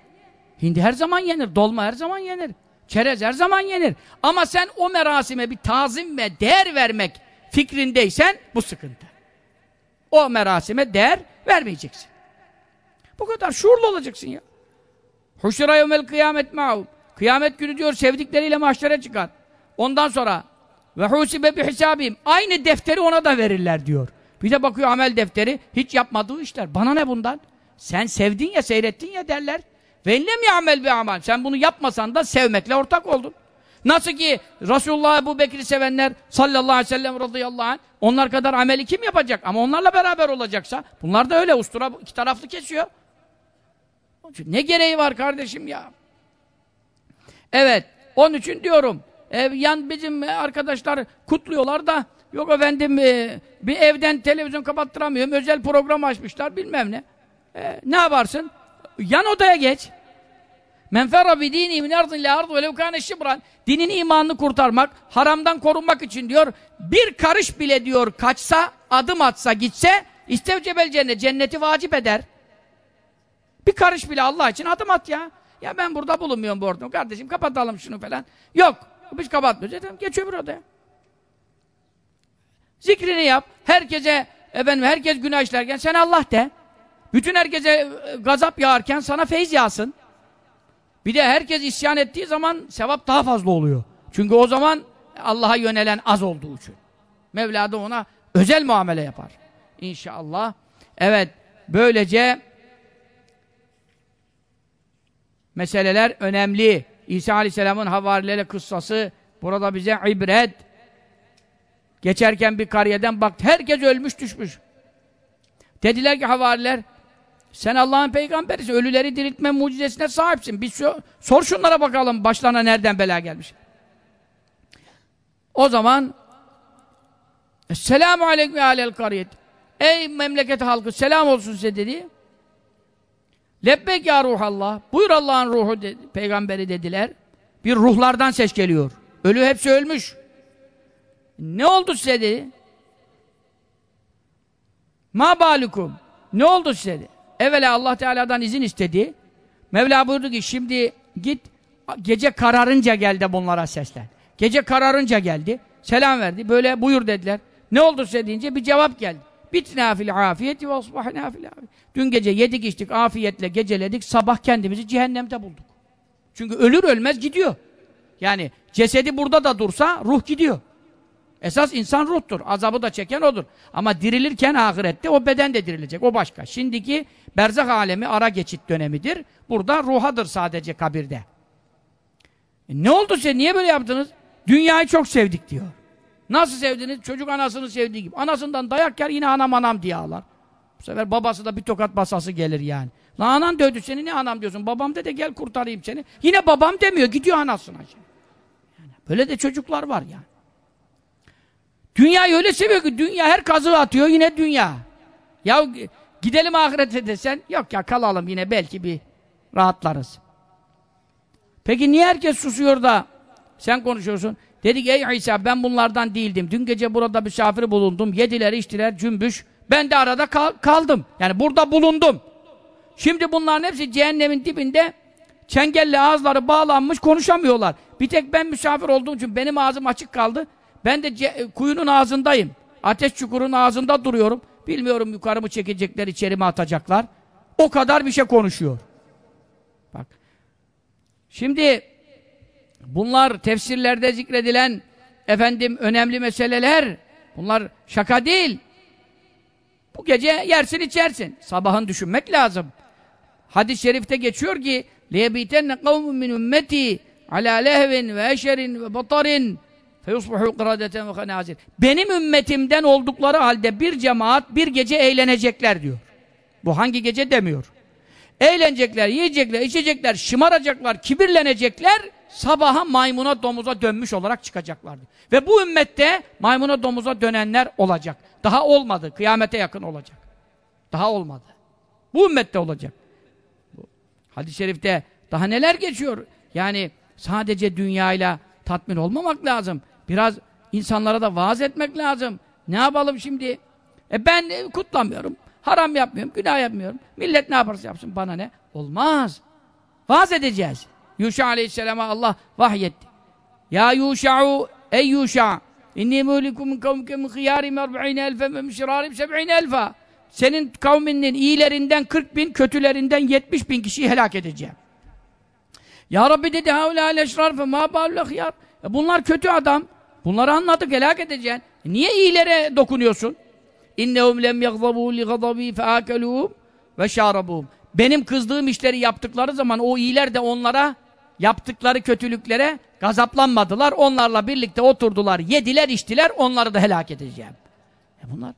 Hindi her zaman yenir. Dolma her zaman yenir. Çerez her zaman yenir. Ama sen o merasime bir tazim ve değer vermek fikrindeysen bu sıkıntı. O merasime değer vermeyeceksin. Bu kadar şuurlu olacaksın ya. Huşra yevmel kıyamet ma'hum. Kıyamet günü diyor sevdikleriyle mahşere çıkar. Ondan sonra ve husibe bi hisabim. Aynı defteri ona da verirler diyor. Bir de bakıyor amel defteri hiç yapmadığı işler. Bana ne bundan? Sen sevdin ya seyrettin ya derler. Ve illem ya'mel bi amal. Sen bunu yapmasan da sevmekle ortak oldun. Nasıl ki Resulullah Ebu Bekir'i sevenler sallallahu aleyhi ve sellem radıyallahu anh onlar kadar ameli kim yapacak? Ama onlarla beraber olacaksa bunlar da öyle ustura iki taraflı kesiyor. Ne gereği var kardeşim ya? Evet. Onun için diyorum ev, yan bizim arkadaşlar kutluyorlar da yok efendim e, bir evden televizyon kapattıramıyorum özel program açmışlar bilmem ne. E, ne yaparsın? Yan odaya geç. Men ferra bi dini min ardın li ardı velev kâne şibran. Dinin imanını kurtarmak, haramdan korunmak için diyor, bir karış bile diyor kaçsa, adım atsa, gitse, istevcebel cennet, cenneti vacip eder. Bir karış bile Allah için adım at ya. Ya ben burada bulunmuyorum bu ortamda. Kardeşim kapatalım şunu falan. Yok. Biz kapatmıyoruz. Dedim, geç öbür odaya. Zikrini yap. Herkese efendim herkes günah işlerken sen Allah de. Bütün herkese e, gazap yağarken sana feyz yağsın. Bir de herkes isyan ettiği zaman sevap daha fazla oluyor. Çünkü o zaman Allah'a yönelen az olduğu için. Mevla da ona özel muamele yapar. İnşallah. Evet. Böylece meseleler önemli. İsa Aleyhisselam'ın havarileri kıssası burada bize ibret. Geçerken bir kariyeden baktı. Herkes ölmüş düşmüş. Dediler ki havariler sen Allah'ın peygamberisin. Ölüleri diriltme mucizesine sahipsin. Bir sor şunlara bakalım başlarına nereden bela gelmiş. O zaman Selamu aleyküm alel kariyet. Ey memleket halkı selam olsun size dedi. Lebbek ya ruhallah. Buyur Allah'ın ruhu dedi, peygamberi dediler. Bir ruhlardan ses geliyor. Ölü hepsi ölmüş. Ne oldu size dedi. Ma balukum. Ne oldu size dedi. Evvela Allah Teala'dan izin istedi. Mevla buyurdu ki şimdi git gece kararınca geldi bunlara seslen. Gece kararınca geldi. Selam verdi. Böyle buyur dediler. Ne oldu size deyince bir cevap geldi. Bitna fil afiyeti ve asbahna fil afiyet. Dün gece yedik içtik afiyetle geceledik. Sabah kendimizi cehennemde bulduk. Çünkü ölür ölmez gidiyor. Yani cesedi burada da dursa ruh gidiyor. Esas insan ruhtur. Azabı da çeken odur. Ama dirilirken ahirette o beden de dirilecek. O başka. Şimdiki berzah alemi ara geçit dönemidir. Burada ruhadır sadece kabirde. E ne oldu size? Niye böyle yaptınız? Dünyayı çok sevdik diyor. Nasıl sevdiniz? Çocuk anasını sevdiği gibi. Anasından dayak yer yine anam anam diye ağlar. Bu sefer babası da bir tokat basası gelir yani. Lan anan dövdü seni ne anam diyorsun? Babam de gel kurtarayım seni. Yine babam demiyor gidiyor anasına. Böyle de çocuklar var yani. Dünyayı öyle seviyor ki dünya her kazığı atıyor yine dünya. Ya gidelim ahirete desen yok ya kalalım yine belki bir rahatlarız. Peki niye herkes susuyor da sen konuşuyorsun? Dedik ey İsa ben bunlardan değildim. Dün gece burada misafir bulundum. Yediler içtiler cümbüş. Ben de arada kal kaldım. Yani burada bulundum. Şimdi bunların hepsi cehennemin dibinde çengelle ağızları bağlanmış konuşamıyorlar. Bir tek ben misafir olduğum için benim ağzım açık kaldı. Ben de kuyunun ağzındayım. Ateş çukurun ağzında duruyorum. Bilmiyorum yukarı mı çekecekler, içeri mi atacaklar. O kadar bir şey konuşuyor. Bak. Şimdi bunlar tefsirlerde zikredilen efendim önemli meseleler. Bunlar şaka değil. Bu gece yersin içersin. Sabahın düşünmek lazım. Hadis-i şerifte geçiyor ki لَيَبِيتَنَّ قَوْمٌ مِنْ ümmeti عَلَى لَهْوٍ وَاَشَرٍ وَبَطَرٍ فَيُصْبُحُوا قِرَادَةً وَخَنَازِرٍ Benim ümmetimden oldukları halde bir cemaat bir gece eğlenecekler diyor. Bu hangi gece demiyor. Eğlenecekler, yiyecekler, içecekler, şımaracaklar, kibirlenecekler, sabaha maymuna domuza dönmüş olarak çıkacaklardı. Ve bu ümmette maymuna domuza dönenler olacak. Daha olmadı, kıyamete yakın olacak. Daha olmadı. Bu ümmette olacak. Hadis-i şerifte daha neler geçiyor? Yani sadece dünyayla tatmin olmamak lazım. Biraz insanlara da vaaz etmek lazım. Ne yapalım şimdi? E ben e, kutlamıyorum. Haram yapmıyorum, günah yapmıyorum. Millet ne yaparsa yapsın bana ne? Olmaz. Vaaz edeceğiz. Yuşa aleyhisselama Allah vahyetti. Ya Yuşa'u ey Yuşa inni muhlikum min kavmike min khiyârim erba'ine ve min şirârim seb'ine elfa senin kavminin iyilerinden 40 bin, kötülerinden 70 bin kişiyi helak edeceğim. Ya Rabbi dedi havle eşrar fe bâlûle hıyar. E bunlar kötü adam. Bunları anladık, helak edeceksin. E niye iyilere dokunuyorsun? İnnehum lem yagzabû li gadabi feâkelûhum ve şârabûhum. Benim kızdığım işleri yaptıkları zaman o iyiler de onlara yaptıkları kötülüklere gazaplanmadılar. Onlarla birlikte oturdular, yediler, içtiler. Onları da helak edeceğim. E bunlar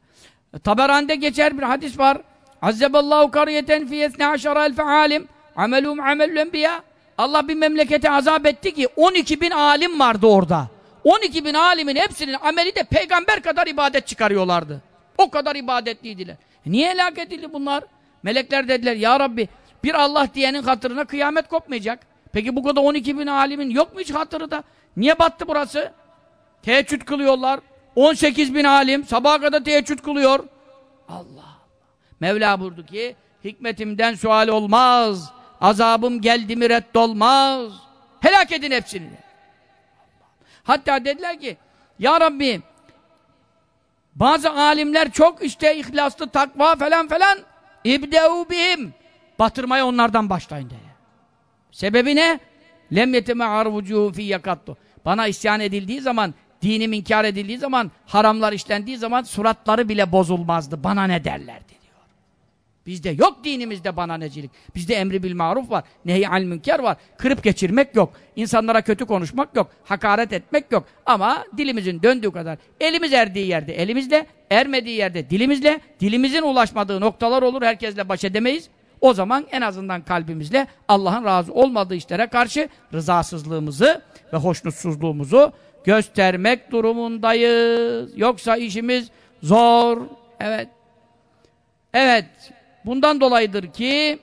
Taberani'de geçer bir hadis var. Azzeballahu kariyeten fi etne aşara elfe alim amelum amelül enbiya Allah bir memlekete azap etti ki 12 bin alim vardı orada. 12 bin alimin hepsinin ameli de peygamber kadar ibadet çıkarıyorlardı. O kadar ibadetliydiler. E niye helak edildi bunlar? Melekler dediler ya Rabbi bir Allah diyenin hatırına kıyamet kopmayacak. Peki bu kadar 12 bin alimin yok mu hiç hatırı da? Niye battı burası? Teheccüd kılıyorlar. 18 bin alim sabaha kadar teheccüd kılıyor. Allah Allah. Mevla buyurdu ki hikmetimden sual olmaz. Azabım geldi mi reddolmaz. Helak edin hepsini. Hatta dediler ki Ya Rabbi bazı alimler çok işte ihlaslı takva falan falan ibde'u bihim batırmaya onlardan başlayın diye. Sebebi ne? Lem yeteme arvucuhu fi yakattu. Bana isyan edildiği zaman dinim inkar edildiği zaman, haramlar işlendiği zaman suratları bile bozulmazdı. Bana ne derlerdi diyor. Bizde yok dinimizde bana necilik. Bizde emri bil maruf var, nehi al münker var. Kırıp geçirmek yok. insanlara kötü konuşmak yok. Hakaret etmek yok. Ama dilimizin döndüğü kadar, elimiz erdiği yerde elimizle, ermediği yerde dilimizle, dilimizin ulaşmadığı noktalar olur. Herkesle baş edemeyiz. O zaman en azından kalbimizle Allah'ın razı olmadığı işlere karşı rızasızlığımızı ve hoşnutsuzluğumuzu göstermek durumundayız. Yoksa işimiz zor. Evet. Evet. Bundan dolayıdır ki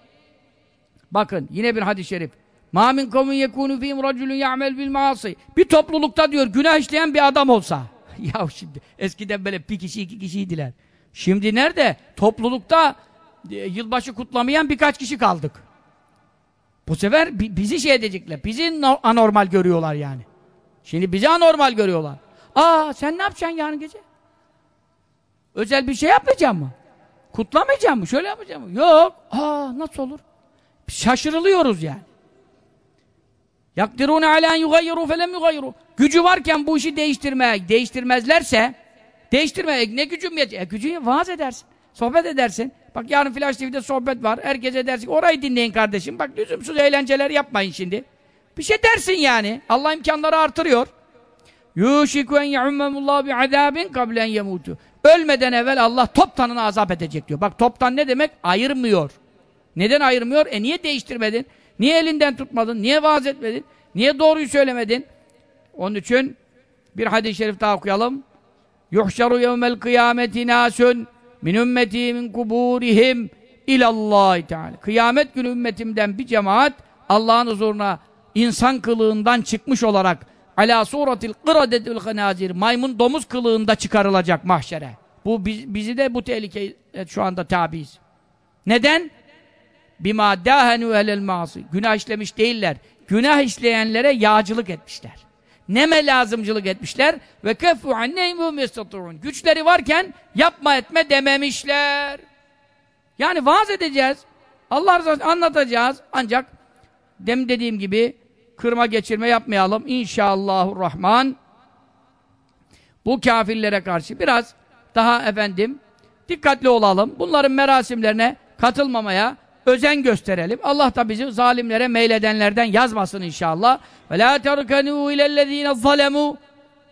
bakın yine bir hadis-i şerif. Min kavmin yekunu fihim raculun ya'mel bil maasi. Bir toplulukta diyor günah işleyen bir adam olsa. ya şimdi eskiden böyle bir kişi iki kişiydiler. Şimdi nerede? Toplulukta yılbaşı kutlamayan birkaç kişi kaldık. Bu sefer bizi şey edecekler. Bizi anormal görüyorlar yani. Şimdi bizi anormal görüyorlar. Aa sen ne yapacaksın yarın gece? Özel bir şey yapmayacağım mı? Kutlamayacağım mı? Şöyle yapacağım mı? Yok. Aa nasıl olur? Şaşırılıyoruz yani. Yakdirûne alâ yugayyirû felem yugayyirû. Gücü varken bu işi değiştirmeye, değiştirmezlerse değiştirmeye ne gücüm yetecek? E, gücü vaaz edersin. Sohbet edersin. Bak yarın Flash TV'de sohbet var. Herkese dersin. Orayı dinleyin kardeşim. Bak lüzumsuz eğlenceler yapmayın şimdi. Bir şey dersin yani. Allah imkanları artırıyor. Yuşiku en ya'ummemullahu bi'azabin kablen yemutu. Ölmeden evvel Allah toptanını azap edecek diyor. Bak toptan ne demek? Ayırmıyor. Neden ayırmıyor? E niye değiştirmedin? Niye elinden tutmadın? Niye vaaz etmedin? Niye doğruyu söylemedin? Onun için bir hadis-i şerif daha okuyalım. Yuhşaru yevmel kıyameti nasun min ümmeti min kuburihim ilallahi teala. Kıyamet günü ümmetimden bir cemaat Allah'ın huzuruna insan kılığından çıkmış olarak ala suratil qiradetil hanazir maymun domuz kılığında çıkarılacak mahşere. Bu biz, bizi de bu tehlike şu anda tabiiz. Neden? Bima dahenu ehlel masi. Günah işlemiş değiller. Günah işleyenlere yağcılık etmişler. Neme lazımcılık etmişler ve kefu anneyhum yestatun. Güçleri varken yapma etme dememişler. Yani vaaz edeceğiz. Allah razı anlatacağız. Ancak dem dediğim gibi kırma geçirme yapmayalım. İnşallahurrahman bu kafirlere karşı biraz daha efendim dikkatli olalım. Bunların merasimlerine katılmamaya özen gösterelim. Allah da bizi zalimlere meyledenlerden yazmasın inşallah. Ve la terkenu ilellezine zalemu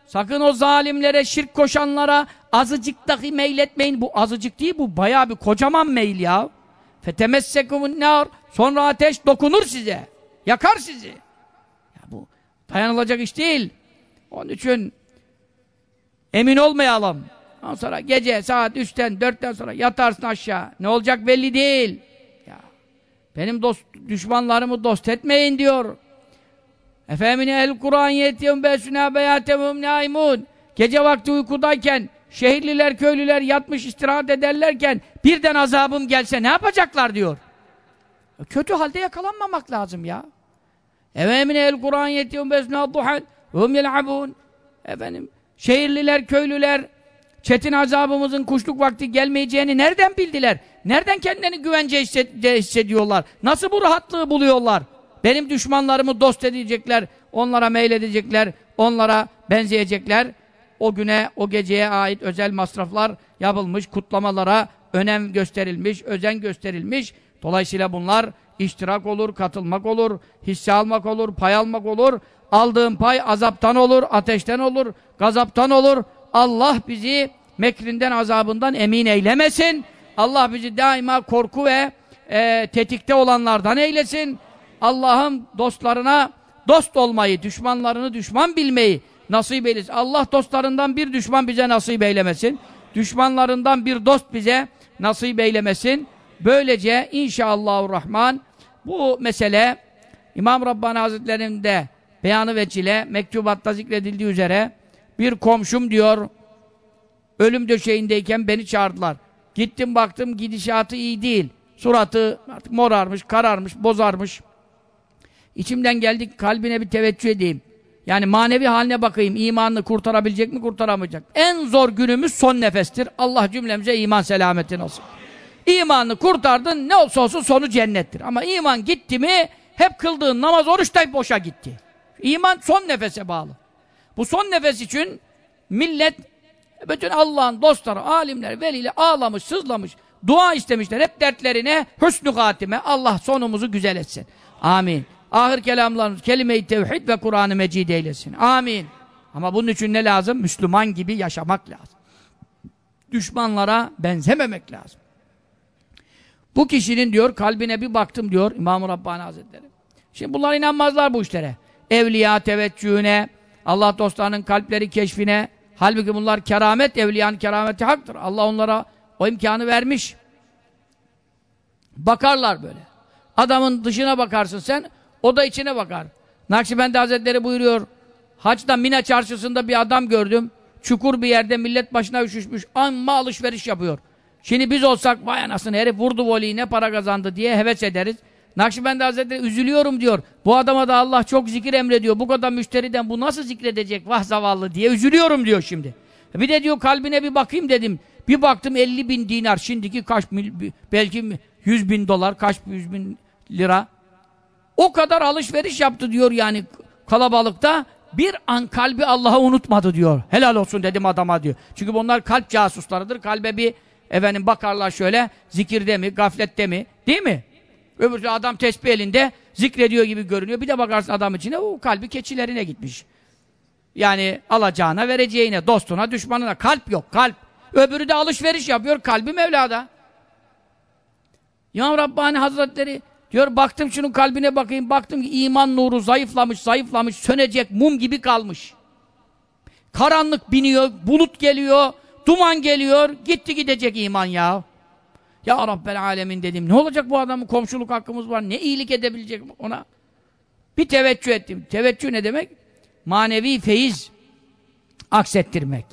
Sakın o zalimlere, şirk koşanlara azıcık dahi meyletmeyin. Bu azıcık değil, bu bayağı bir kocaman meyil ya. fetemessekumun nar. Sonra ateş dokunur size. Yakar sizi. Ya bu dayanılacak iş değil. Onun için emin olmayalım. Ondan sonra gece saat 3'ten 4'ten sonra yatarsın aşağı. Ne olacak belli değil. Benim dost düşmanlarımı dost etmeyin diyor. Efemine el Kur'an yetiyum besuna beyatehum naimun. Gece vakti uykudayken şehirliler, köylüler yatmış istirahat ederlerken birden azabım gelse ne yapacaklar diyor. Kötü halde yakalanmamak lazım ya. Efemine el Kur'an yetiyum besuna duhan hum yel'abun. Efendim şehirliler, köylüler çetin azabımızın kuşluk vakti gelmeyeceğini nereden bildiler? Nereden kendilerini güvence hissediyorlar? Nasıl bu rahatlığı buluyorlar? Benim düşmanlarımı dost edecekler, onlara meyledecekler, onlara benzeyecekler. O güne, o geceye ait özel masraflar yapılmış, kutlamalara önem gösterilmiş, özen gösterilmiş. Dolayısıyla bunlar iştirak olur, katılmak olur, hisse almak olur, pay almak olur. Aldığım pay azaptan olur, ateşten olur, gazaptan olur. Allah bizi mekrinden, azabından emin eylemesin. Allah bizi daima korku ve e, tetikte olanlardan eylesin. Allah'ım dostlarına dost olmayı, düşmanlarını düşman bilmeyi nasip eylesin. Allah dostlarından bir düşman bize nasip eylemesin. Düşmanlarından bir dost bize nasip eylemesin. Böylece inşallahurrahman bu mesele İmam Rabbani Hazretleri'nin de beyanı ve çile mektubatta zikredildiği üzere bir komşum diyor ölüm döşeğindeyken beni çağırdılar. Gittim baktım gidişatı iyi değil. Suratı artık morarmış, kararmış, bozarmış. İçimden geldik kalbine bir teveccüh edeyim. Yani manevi haline bakayım. İmanını kurtarabilecek mi, kurtaramayacak. En zor günümüz son nefestir. Allah cümlemize iman selametin olsun. İmanını kurtardın, ne olsa olsun sonu cennettir. Ama iman gitti mi, hep kıldığın namaz, oruç da boşa gitti. İman son nefese bağlı. Bu son nefes için millet, bütün Allah'ın dostları, alimler, veliler ağlamış, sızlamış, dua istemişler. Hep dertlerine hüsnü hatime, Allah sonumuzu güzel etsin. Amin. Ahir kelamlarımız kelime-i tevhid ve Kur'an-ı Mecid eylesin. Amin. Ama bunun için ne lazım? Müslüman gibi yaşamak lazım. Düşmanlara benzememek lazım. Bu kişinin diyor kalbine bir baktım diyor İmam-ı Rabbani Hazretleri. Şimdi bunlar inanmazlar bu işlere. Evliya teveccühüne, Allah dostlarının kalpleri keşfine. Halbuki bunlar keramet, evliyanın kerameti haktır. Allah onlara o imkanı vermiş. Bakarlar böyle. Adamın dışına bakarsın sen, o da içine bakar. Nakşibendi Hazretleri buyuruyor. Haç'ta Mina çarşısında bir adam gördüm. Çukur bir yerde millet başına üşüşmüş. Amma alışveriş yapıyor. Şimdi biz olsak vay anasını herif vurdu voleyi ne para kazandı diye heves ederiz. Nakşibendi Hazretleri üzülüyorum diyor. Bu adama da Allah çok zikir emrediyor. Bu kadar müşteriden bu nasıl zikredecek vah zavallı diye üzülüyorum diyor şimdi. Bir de diyor kalbine bir bakayım dedim. Bir baktım 50 bin dinar. Şimdiki kaç belki 100 bin dolar kaç yüz bin lira. O kadar alışveriş yaptı diyor yani kalabalıkta. Bir an kalbi Allah'ı unutmadı diyor. Helal olsun dedim adama diyor. Çünkü bunlar kalp casuslarıdır. Kalbe bir efendim bakarlar şöyle zikirde mi, gaflette mi? Değil mi? Öbür adam tesbih elinde zikrediyor gibi görünüyor. Bir de bakarsın adam içine o kalbi keçilerine gitmiş. Yani alacağına, vereceğine, dostuna, düşmanına. Kalp yok, kalp. Öbürü de alışveriş yapıyor, kalbi Mevla'da. İmam Rabbani Hazretleri Diyor baktım şunun kalbine bakayım. Baktım ki iman nuru zayıflamış, zayıflamış, sönecek mum gibi kalmış. Karanlık biniyor, bulut geliyor, duman geliyor. Gitti gidecek iman ya. Ya Rabbel Alemin dedim. Ne olacak bu adamın komşuluk hakkımız var. Ne iyilik edebilecek ona? Bir teveccüh ettim. Teveccüh ne demek? Manevi feyiz aksettirmek.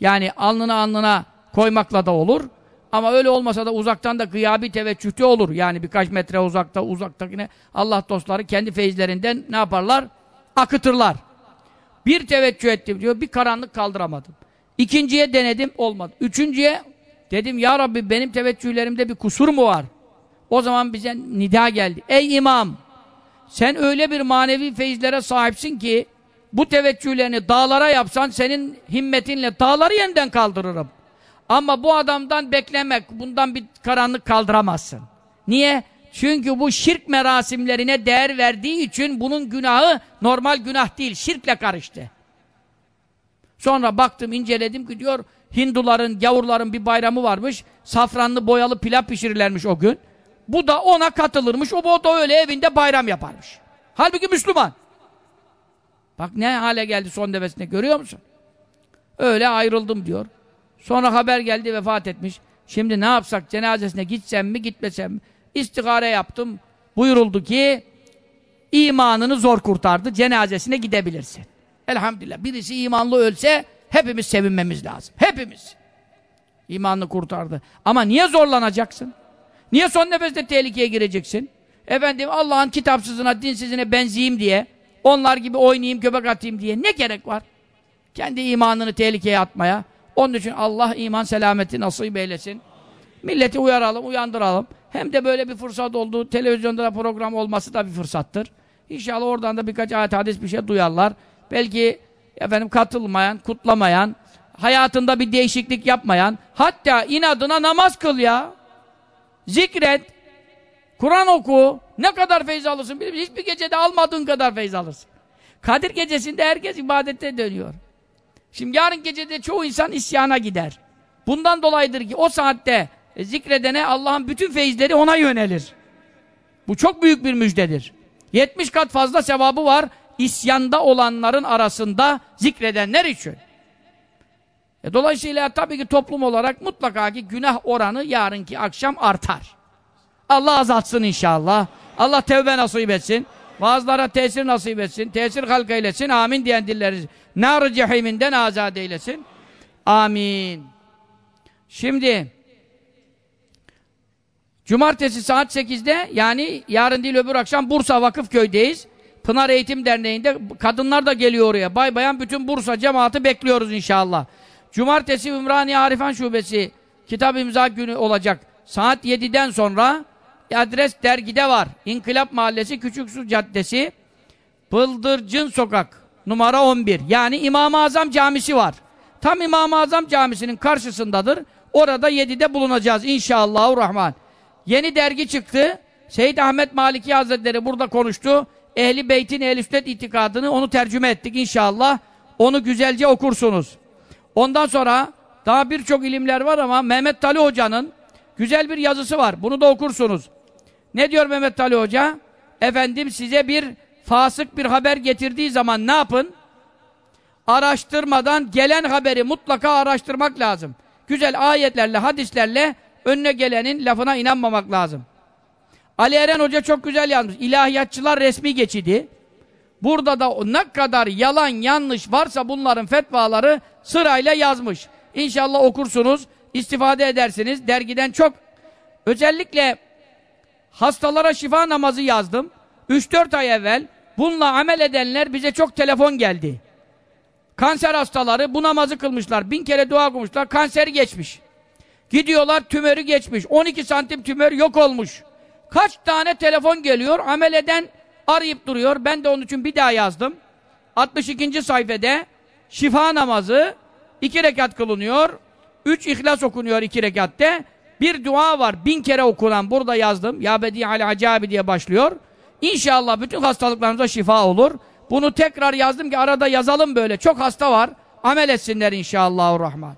Yani alnına alnına koymakla da olur. Ama öyle olmasa da uzaktan da gıyabi teveccühte olur. Yani birkaç metre uzakta, uzaktakine Allah dostları kendi feyizlerinden ne yaparlar? Akıtırlar. Bir teveccüh ettim diyor, bir karanlık kaldıramadım. İkinciye denedim, olmadı. Üçüncüye dedim, Ya Rabbi benim teveccühlerimde bir kusur mu var? O zaman bize nida geldi. Ey imam! Sen öyle bir manevi feyizlere sahipsin ki bu teveccühlerini dağlara yapsan senin himmetinle dağları yeniden kaldırırım. Ama bu adamdan beklemek, bundan bir karanlık kaldıramazsın. Niye? Çünkü bu şirk merasimlerine değer verdiği için bunun günahı normal günah değil, şirkle karıştı. Sonra baktım, inceledim ki diyor, Hinduların, gavurların bir bayramı varmış, safranlı boyalı pilav pişirirlermiş o gün. Bu da ona katılırmış. O da öyle evinde bayram yaparmış. Halbuki Müslüman. Bak ne hale geldi son devesinde görüyor musun? Öyle ayrıldım diyor. Sonra haber geldi vefat etmiş. Şimdi ne yapsak cenazesine gitsem mi gitmesem mi? İstigare yaptım. Buyuruldu ki imanını zor kurtardı. Cenazesine gidebilirsin. Elhamdülillah. Birisi imanlı ölse hepimiz sevinmemiz lazım. Hepimiz. İmanını kurtardı. Ama niye zorlanacaksın? Niye son nefeste tehlikeye gireceksin? Efendim Allah'ın kitapsızına, dinsizine benzeyeyim diye, onlar gibi oynayayım, göbek atayım diye ne gerek var? Kendi imanını tehlikeye atmaya. Onun için Allah iman selameti nasip eylesin. Milleti uyaralım, uyandıralım. Hem de böyle bir fırsat oldu. Televizyonda da program olması da bir fırsattır. İnşallah oradan da birkaç ayet hadis bir şey duyarlar. Belki efendim katılmayan, kutlamayan, hayatında bir değişiklik yapmayan, hatta inadına namaz kıl ya. Zikret. Kur'an oku. Ne kadar feyz alırsın? Hiçbir gecede almadığın kadar feyz alırsın. Kadir gecesinde herkes ibadette dönüyor. Şimdi yarın gecede çoğu insan isyana gider. Bundan dolayıdır ki o saatte zikredene Allah'ın bütün feyizleri ona yönelir. Bu çok büyük bir müjdedir. 70 kat fazla sevabı var isyanda olanların arasında zikredenler için. E dolayısıyla tabii ki toplum olarak mutlaka ki günah oranı yarınki akşam artar. Allah azaltsın inşallah. Allah tevbe nasip etsin. Vaazlara tesir nasip etsin. Tesir halk eylesin. Amin diyen dilleriz. Nar-ı cehiminden azat eylesin. Amin. Şimdi Cumartesi saat 8'de yani yarın değil öbür akşam Bursa Vakıfköy'deyiz. Pınar Eğitim Derneği'nde kadınlar da geliyor oraya. Bay bayan bütün Bursa cemaati bekliyoruz inşallah. Cumartesi Ümraniye Arifan Şubesi kitap imza günü olacak. Saat 7'den sonra adres dergide var. İnkılap Mahallesi Küçüksu Caddesi Bıldırcın Sokak numara 11. Yani İmam-ı Azam Camisi var. Tam İmam-ı Azam Camisi'nin karşısındadır. Orada 7'de bulunacağız inşallahurrahman. Yeni dergi çıktı. Seyyid Ahmet Maliki Hazretleri burada konuştu. Ehli Beyt'in ehl Sünnet itikadını onu tercüme ettik inşallah. Onu güzelce okursunuz. Ondan sonra daha birçok ilimler var ama Mehmet Tali Hoca'nın güzel bir yazısı var. Bunu da okursunuz. Ne diyor Mehmet Tali Hoca? Efendim size bir fasık bir haber getirdiği zaman ne yapın? Araştırmadan gelen haberi mutlaka araştırmak lazım. Güzel ayetlerle, hadislerle önüne gelenin lafına inanmamak lazım. Ali Eren Hoca çok güzel yazmış. İlahiyatçılar resmi geçidi. Burada da ne kadar yalan yanlış varsa bunların fetvaları sırayla yazmış. İnşallah okursunuz, istifade edersiniz. Dergiden çok özellikle hastalara şifa namazı yazdım. 3-4 ay evvel bununla amel edenler bize çok telefon geldi. Kanser hastaları bu namazı kılmışlar. Bin kere dua okumuşlar. Kanseri geçmiş. Gidiyorlar tümörü geçmiş. 12 santim tümör yok olmuş. Kaç tane telefon geliyor. Amel eden arayıp duruyor. Ben de onun için bir daha yazdım. 62. sayfede şifa namazı iki rekat kılınıyor. Üç ihlas okunuyor iki rekatte. Bir dua var. Bin kere okunan. Burada yazdım. Ya bedihal acabi diye başlıyor. İnşallah bütün hastalıklarımıza şifa olur. Bunu tekrar yazdım ki arada yazalım böyle. Çok hasta var. Amel etsinler inşallahurrahman.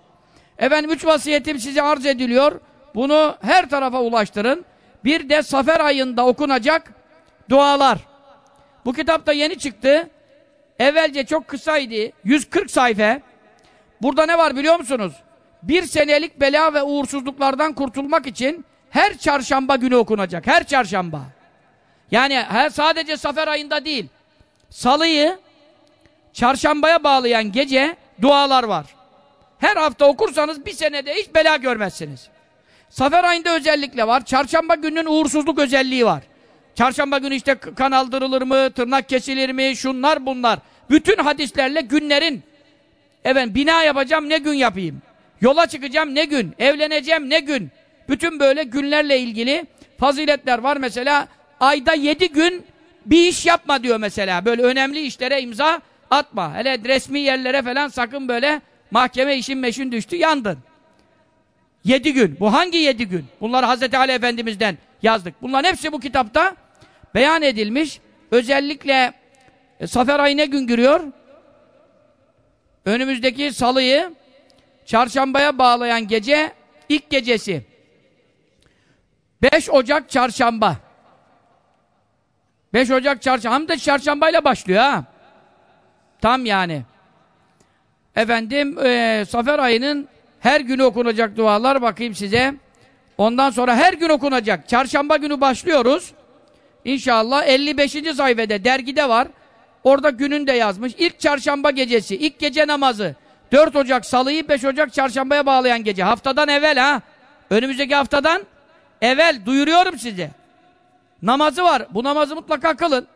Efendim üç vasiyetim size arz ediliyor. Bunu her tarafa ulaştırın. Bir de Safer ayında okunacak dualar. Bu kitap da yeni çıktı. Evvelce çok kısaydı. 140 sayfa. Burada ne var biliyor musunuz? Bir senelik bela ve uğursuzluklardan kurtulmak için her çarşamba günü okunacak. Her çarşamba. Yani her sadece Safer ayında değil. Salıyı çarşambaya bağlayan gece dualar var. Her hafta okursanız bir senede hiç bela görmezsiniz. Safer ayında özellikle var. Çarşamba gününün uğursuzluk özelliği var. Çarşamba günü işte kan aldırılır mı, tırnak kesilir mi, şunlar bunlar. Bütün hadislerle günlerin evet bina yapacağım ne gün yapayım? Yola çıkacağım ne gün? Evleneceğim ne gün? Bütün böyle günlerle ilgili faziletler var. Mesela ayda yedi gün bir iş yapma diyor mesela. Böyle önemli işlere imza atma. Hele resmi yerlere falan sakın böyle mahkeme işin meşin düştü yandın. Yedi gün. Bu hangi yedi gün? Bunları Hazreti Ali Efendimiz'den yazdık. Bunların hepsi bu kitapta beyan edilmiş. Özellikle e, Safer ayı ne gün giriyor? Önümüzdeki salıyı çarşambaya bağlayan gece ilk gecesi. 5 Ocak çarşamba. 5 Ocak çarşamba. Hem de çarşambayla başlıyor ha. Tam yani. Efendim e, Safer ayının her günü okunacak dualar bakayım size. Ondan sonra her gün okunacak. Çarşamba günü başlıyoruz. İnşallah 55. sayfede dergide var. Orada günün de yazmış. İlk çarşamba gecesi, ilk gece namazı. 4 Ocak salıyı 5 Ocak çarşambaya bağlayan gece. Haftadan evvel ha. Önümüzdeki haftadan evvel duyuruyorum size. Namazı var. Bu namazı mutlaka kılın.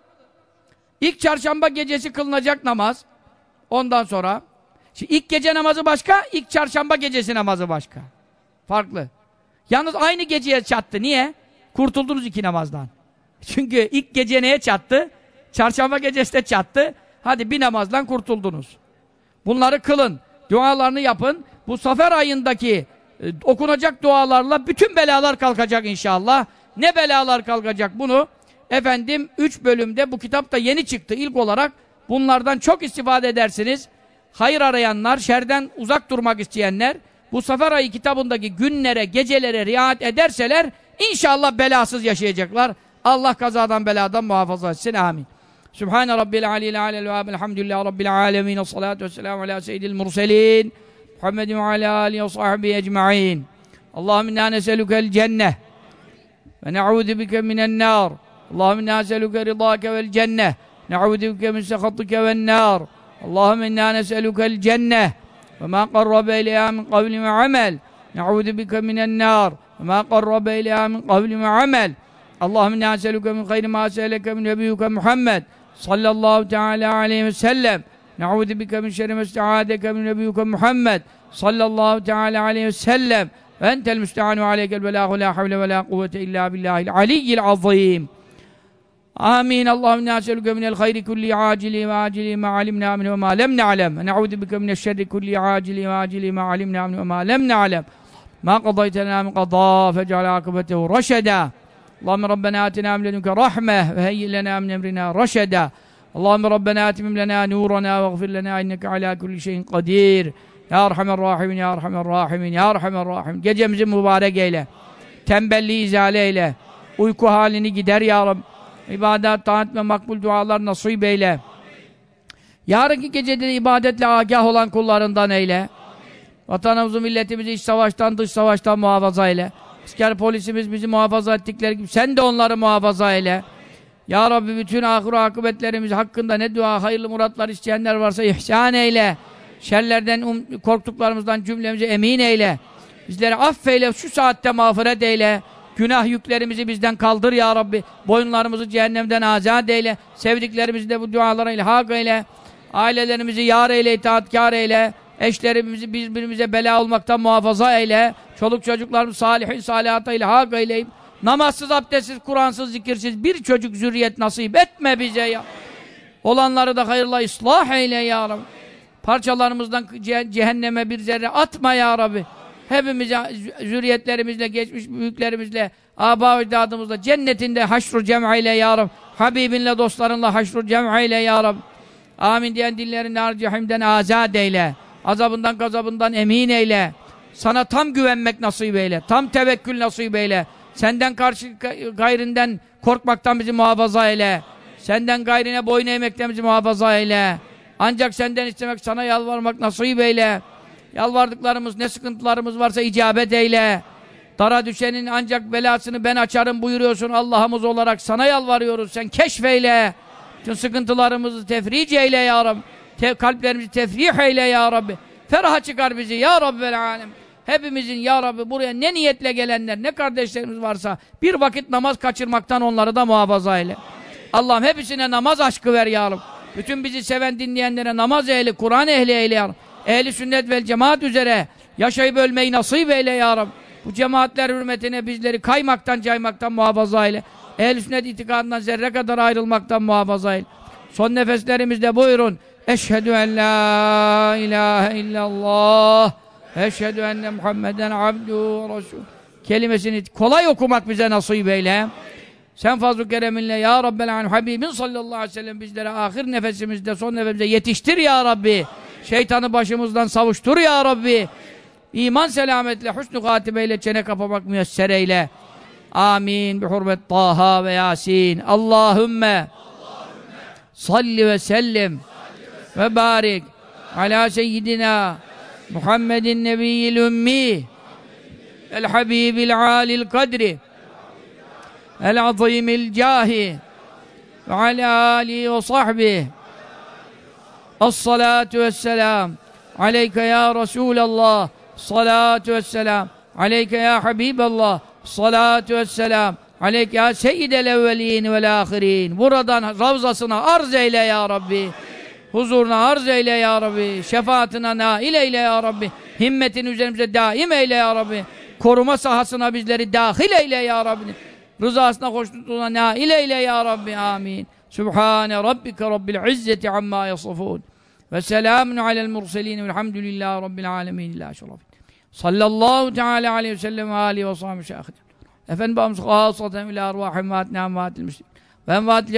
İlk çarşamba gecesi kılınacak namaz. Ondan sonra Şimdi ilk gece namazı başka, ilk çarşamba gecesi namazı başka. Farklı. Yalnız aynı geceye çattı. Niye? Kurtuldunuz iki namazdan. Çünkü ilk gece neye çattı? Çarşamba gecesi de çattı. Hadi bir namazdan kurtuldunuz. Bunları kılın. Dualarını yapın. Bu safer ayındaki e, okunacak dualarla bütün belalar kalkacak inşallah. Ne belalar kalkacak bunu? Efendim üç bölümde bu kitap da yeni çıktı ilk olarak. Bunlardan çok istifade edersiniz. Hayır arayanlar, şerden uzak durmak isteyenler bu Safer ayı kitabındaki günlere, gecelere riayet ederseler inşallah belasız yaşayacaklar. Allah kazadan beladan muhafaza etsin. Amin. Sübhane Rabbil Aleyhi Aleyhi ve Elhamdülillahi Rabbil Alemin. Salatu vesselamu ala seyyidil murselin. Muhammedin ve ala alihi ve sahbihi ecma'in. Allahümme inna neselükel cenneh ve ne'udhu bike minen nar. Allahümme inna neselüke ridâke vel cenneh. Ne'udhu bike min sehatike vel nar. Allahümme inna neselükel cenneh ve ma qarrabe ileyha min kavli ve amel. Ne'udhu bike minen nar ve ma qarrabe ileyha min kavli ve amel. Allahümme inna neselüke min hayri ma seheleke min nebiyyüke Muhammed sallallahu teala aleyhi ve sellem. Ne'udhu bike min şerri mesta'adeke min nebiyyüke Muhammed sallallahu teala aleyhi ve sellem. Ve entel müstehanu aleykel belâhu la havle ve la آمين اللهم نسألك من الخير كل عاجل وآجل ما علمنا منه وما لم نعلم ونعوذ بك من الشر كل عاجل وآجل ما علمنا منه وما لم نعلم ما قضيت لنا من قضاء فاجعل عاقبته رشدا اللهم ربنا آتنا من لدنك رحمة وهيئ لنا من أمرنا رشدا اللهم ربنا آتمم لنا نورنا واغفر لنا إنك على كل شيء قدير Ya Erhamer Rahimin, Ya Erhamer Rahimin, Ya Erhamer Rahimin. Gecemizi mübarek eyle. Tembelliği izale eyle. Uyku halini gider Ya Rabbi. İbadet, taat ve makbul dualar nasip eyle. Yarınki gecede de ibadetle agah olan kullarından eyle. Vatanımızı, milletimizi iç savaştan, dış savaştan muhafaza eyle. Asker polisimiz bizi muhafaza ettikleri gibi sen de onları muhafaza eyle. Ya Rabbi bütün ahir akıbetlerimiz hakkında ne dua, hayırlı muratlar isteyenler varsa ihsan eyle. Şerlerden, um, korktuklarımızdan cümlemizi emin eyle. Bizleri affeyle, şu saatte mağfiret eyle. Günah yüklerimizi bizden kaldır ya Rabbi. Boyunlarımızı cehennemden azat eyle. Sevdiklerimizi de bu dualara ilhak eyle. Ailelerimizi yar eyle, itaatkar eyle. Eşlerimizi birbirimize bela olmaktan muhafaza eyle. Çoluk çocuklarımızı salihin salihata ilhak eyleyip namazsız, abdestsiz, Kur'ansız, zikirsiz bir çocuk zürriyet nasip etme bize ya. Olanları da hayırla ıslah eyle ya Rabbi. Parçalarımızdan cehenneme bir zerre atma ya Rabbi. Hepimize zürriyetlerimizle, geçmiş büyüklerimizle, aba ecdadımızla cennetinde haşru cem'eyle ya Rabbi. Habibinle, dostlarınla haşru cem'eyle ya Rabbi. Amin diyen dillerini nar cehimden azad eyle. Azabından gazabından emin eyle. Sana tam güvenmek nasip eyle. Tam tevekkül nasip eyle. Senden karşı gayrinden korkmaktan bizi muhafaza eyle. Senden gayrine boyun eğmekten bizi muhafaza eyle. Ancak senden istemek, sana yalvarmak nasip eyle. Yalvardıklarımız, ne sıkıntılarımız varsa icabet eyle. Dara düşenin ancak belasını ben açarım buyuruyorsun Allah'ımız olarak. Sana yalvarıyoruz. Sen keşfeyle. Tüm sıkıntılarımızı tefric eyle ya Rabbi. Te kalplerimizi tefrih eyle ya Rabbi. Feraha çıkar bizi ya Rabbel alem. Hepimizin ya Rabbi buraya ne niyetle gelenler, ne kardeşlerimiz varsa bir vakit namaz kaçırmaktan onları da muhafaza eyle. Allah'ım hepsine namaz aşkı ver ya Rabbi. Bütün bizi seven dinleyenlere namaz ehli, Kur'an ehli eyle ya Rabbi. Ehli sünnet vel cemaat üzere yaşayıp ölmeyi nasip eyle ya Rabbi. Bu cemaatler hürmetine bizleri kaymaktan, caymaktan muhafaza eyle. Ehl-i sünnet itikadından zerre kadar ayrılmaktan muhafaza eyle. Son nefeslerimizde buyurun. Eşhedü en la ilahe illallah. Eşhedü enne Muhammeden abdu resul. Kelimesini kolay okumak bize nasip eyle. Sen fazl-ı kereminle ya Rabbel alem Habibin sallallahu aleyhi ve sellem bizlere ahir nefesimizde son nefesimizde yetiştir ya Rabbi. Şeytanı başımızdan savuştur ya Rabbi. İman selametle, husnü katibeyle çene kapamak müyesser eyle. Amin. Bi hurmet Taha ve Yasin. Allahümme salli ve sellim ve barik ala seyyidina Muhammedin nebiyyil ümmi el habibil alil kadri el azimil cahi ve ala alihi ve sahbihi As-salatu vesselam. Aleyke ya Resulallah. Salatu vesselam. Aleyke ya Habiballah. Salatu vesselam. Aleyke ya seyyidel evvelin vel ahirin. Buradan ravzasına arz eyle ya Rabbi. Huzuruna arz eyle ya Rabbi. Şefaatine nail eyle ya Rabbi. Himmetin üzerimize daim eyle ya Rabbi. Koruma sahasına bizleri dahil eyle ya Rabbi. Rızasına hoşnutluğuna nail eyle ya Rabbi. Amin. Sübhane Rabbike Rabbil İzzeti amma yasafun ve selamun alel murselin velhamdülillahi Rabbil alemin illa şeref sallallahu teala aleyhi ve sellem ve alihi ve sahbihi şahid Efendim babamız hasaten ila arvahim vaatine amvatil müslim ve envatil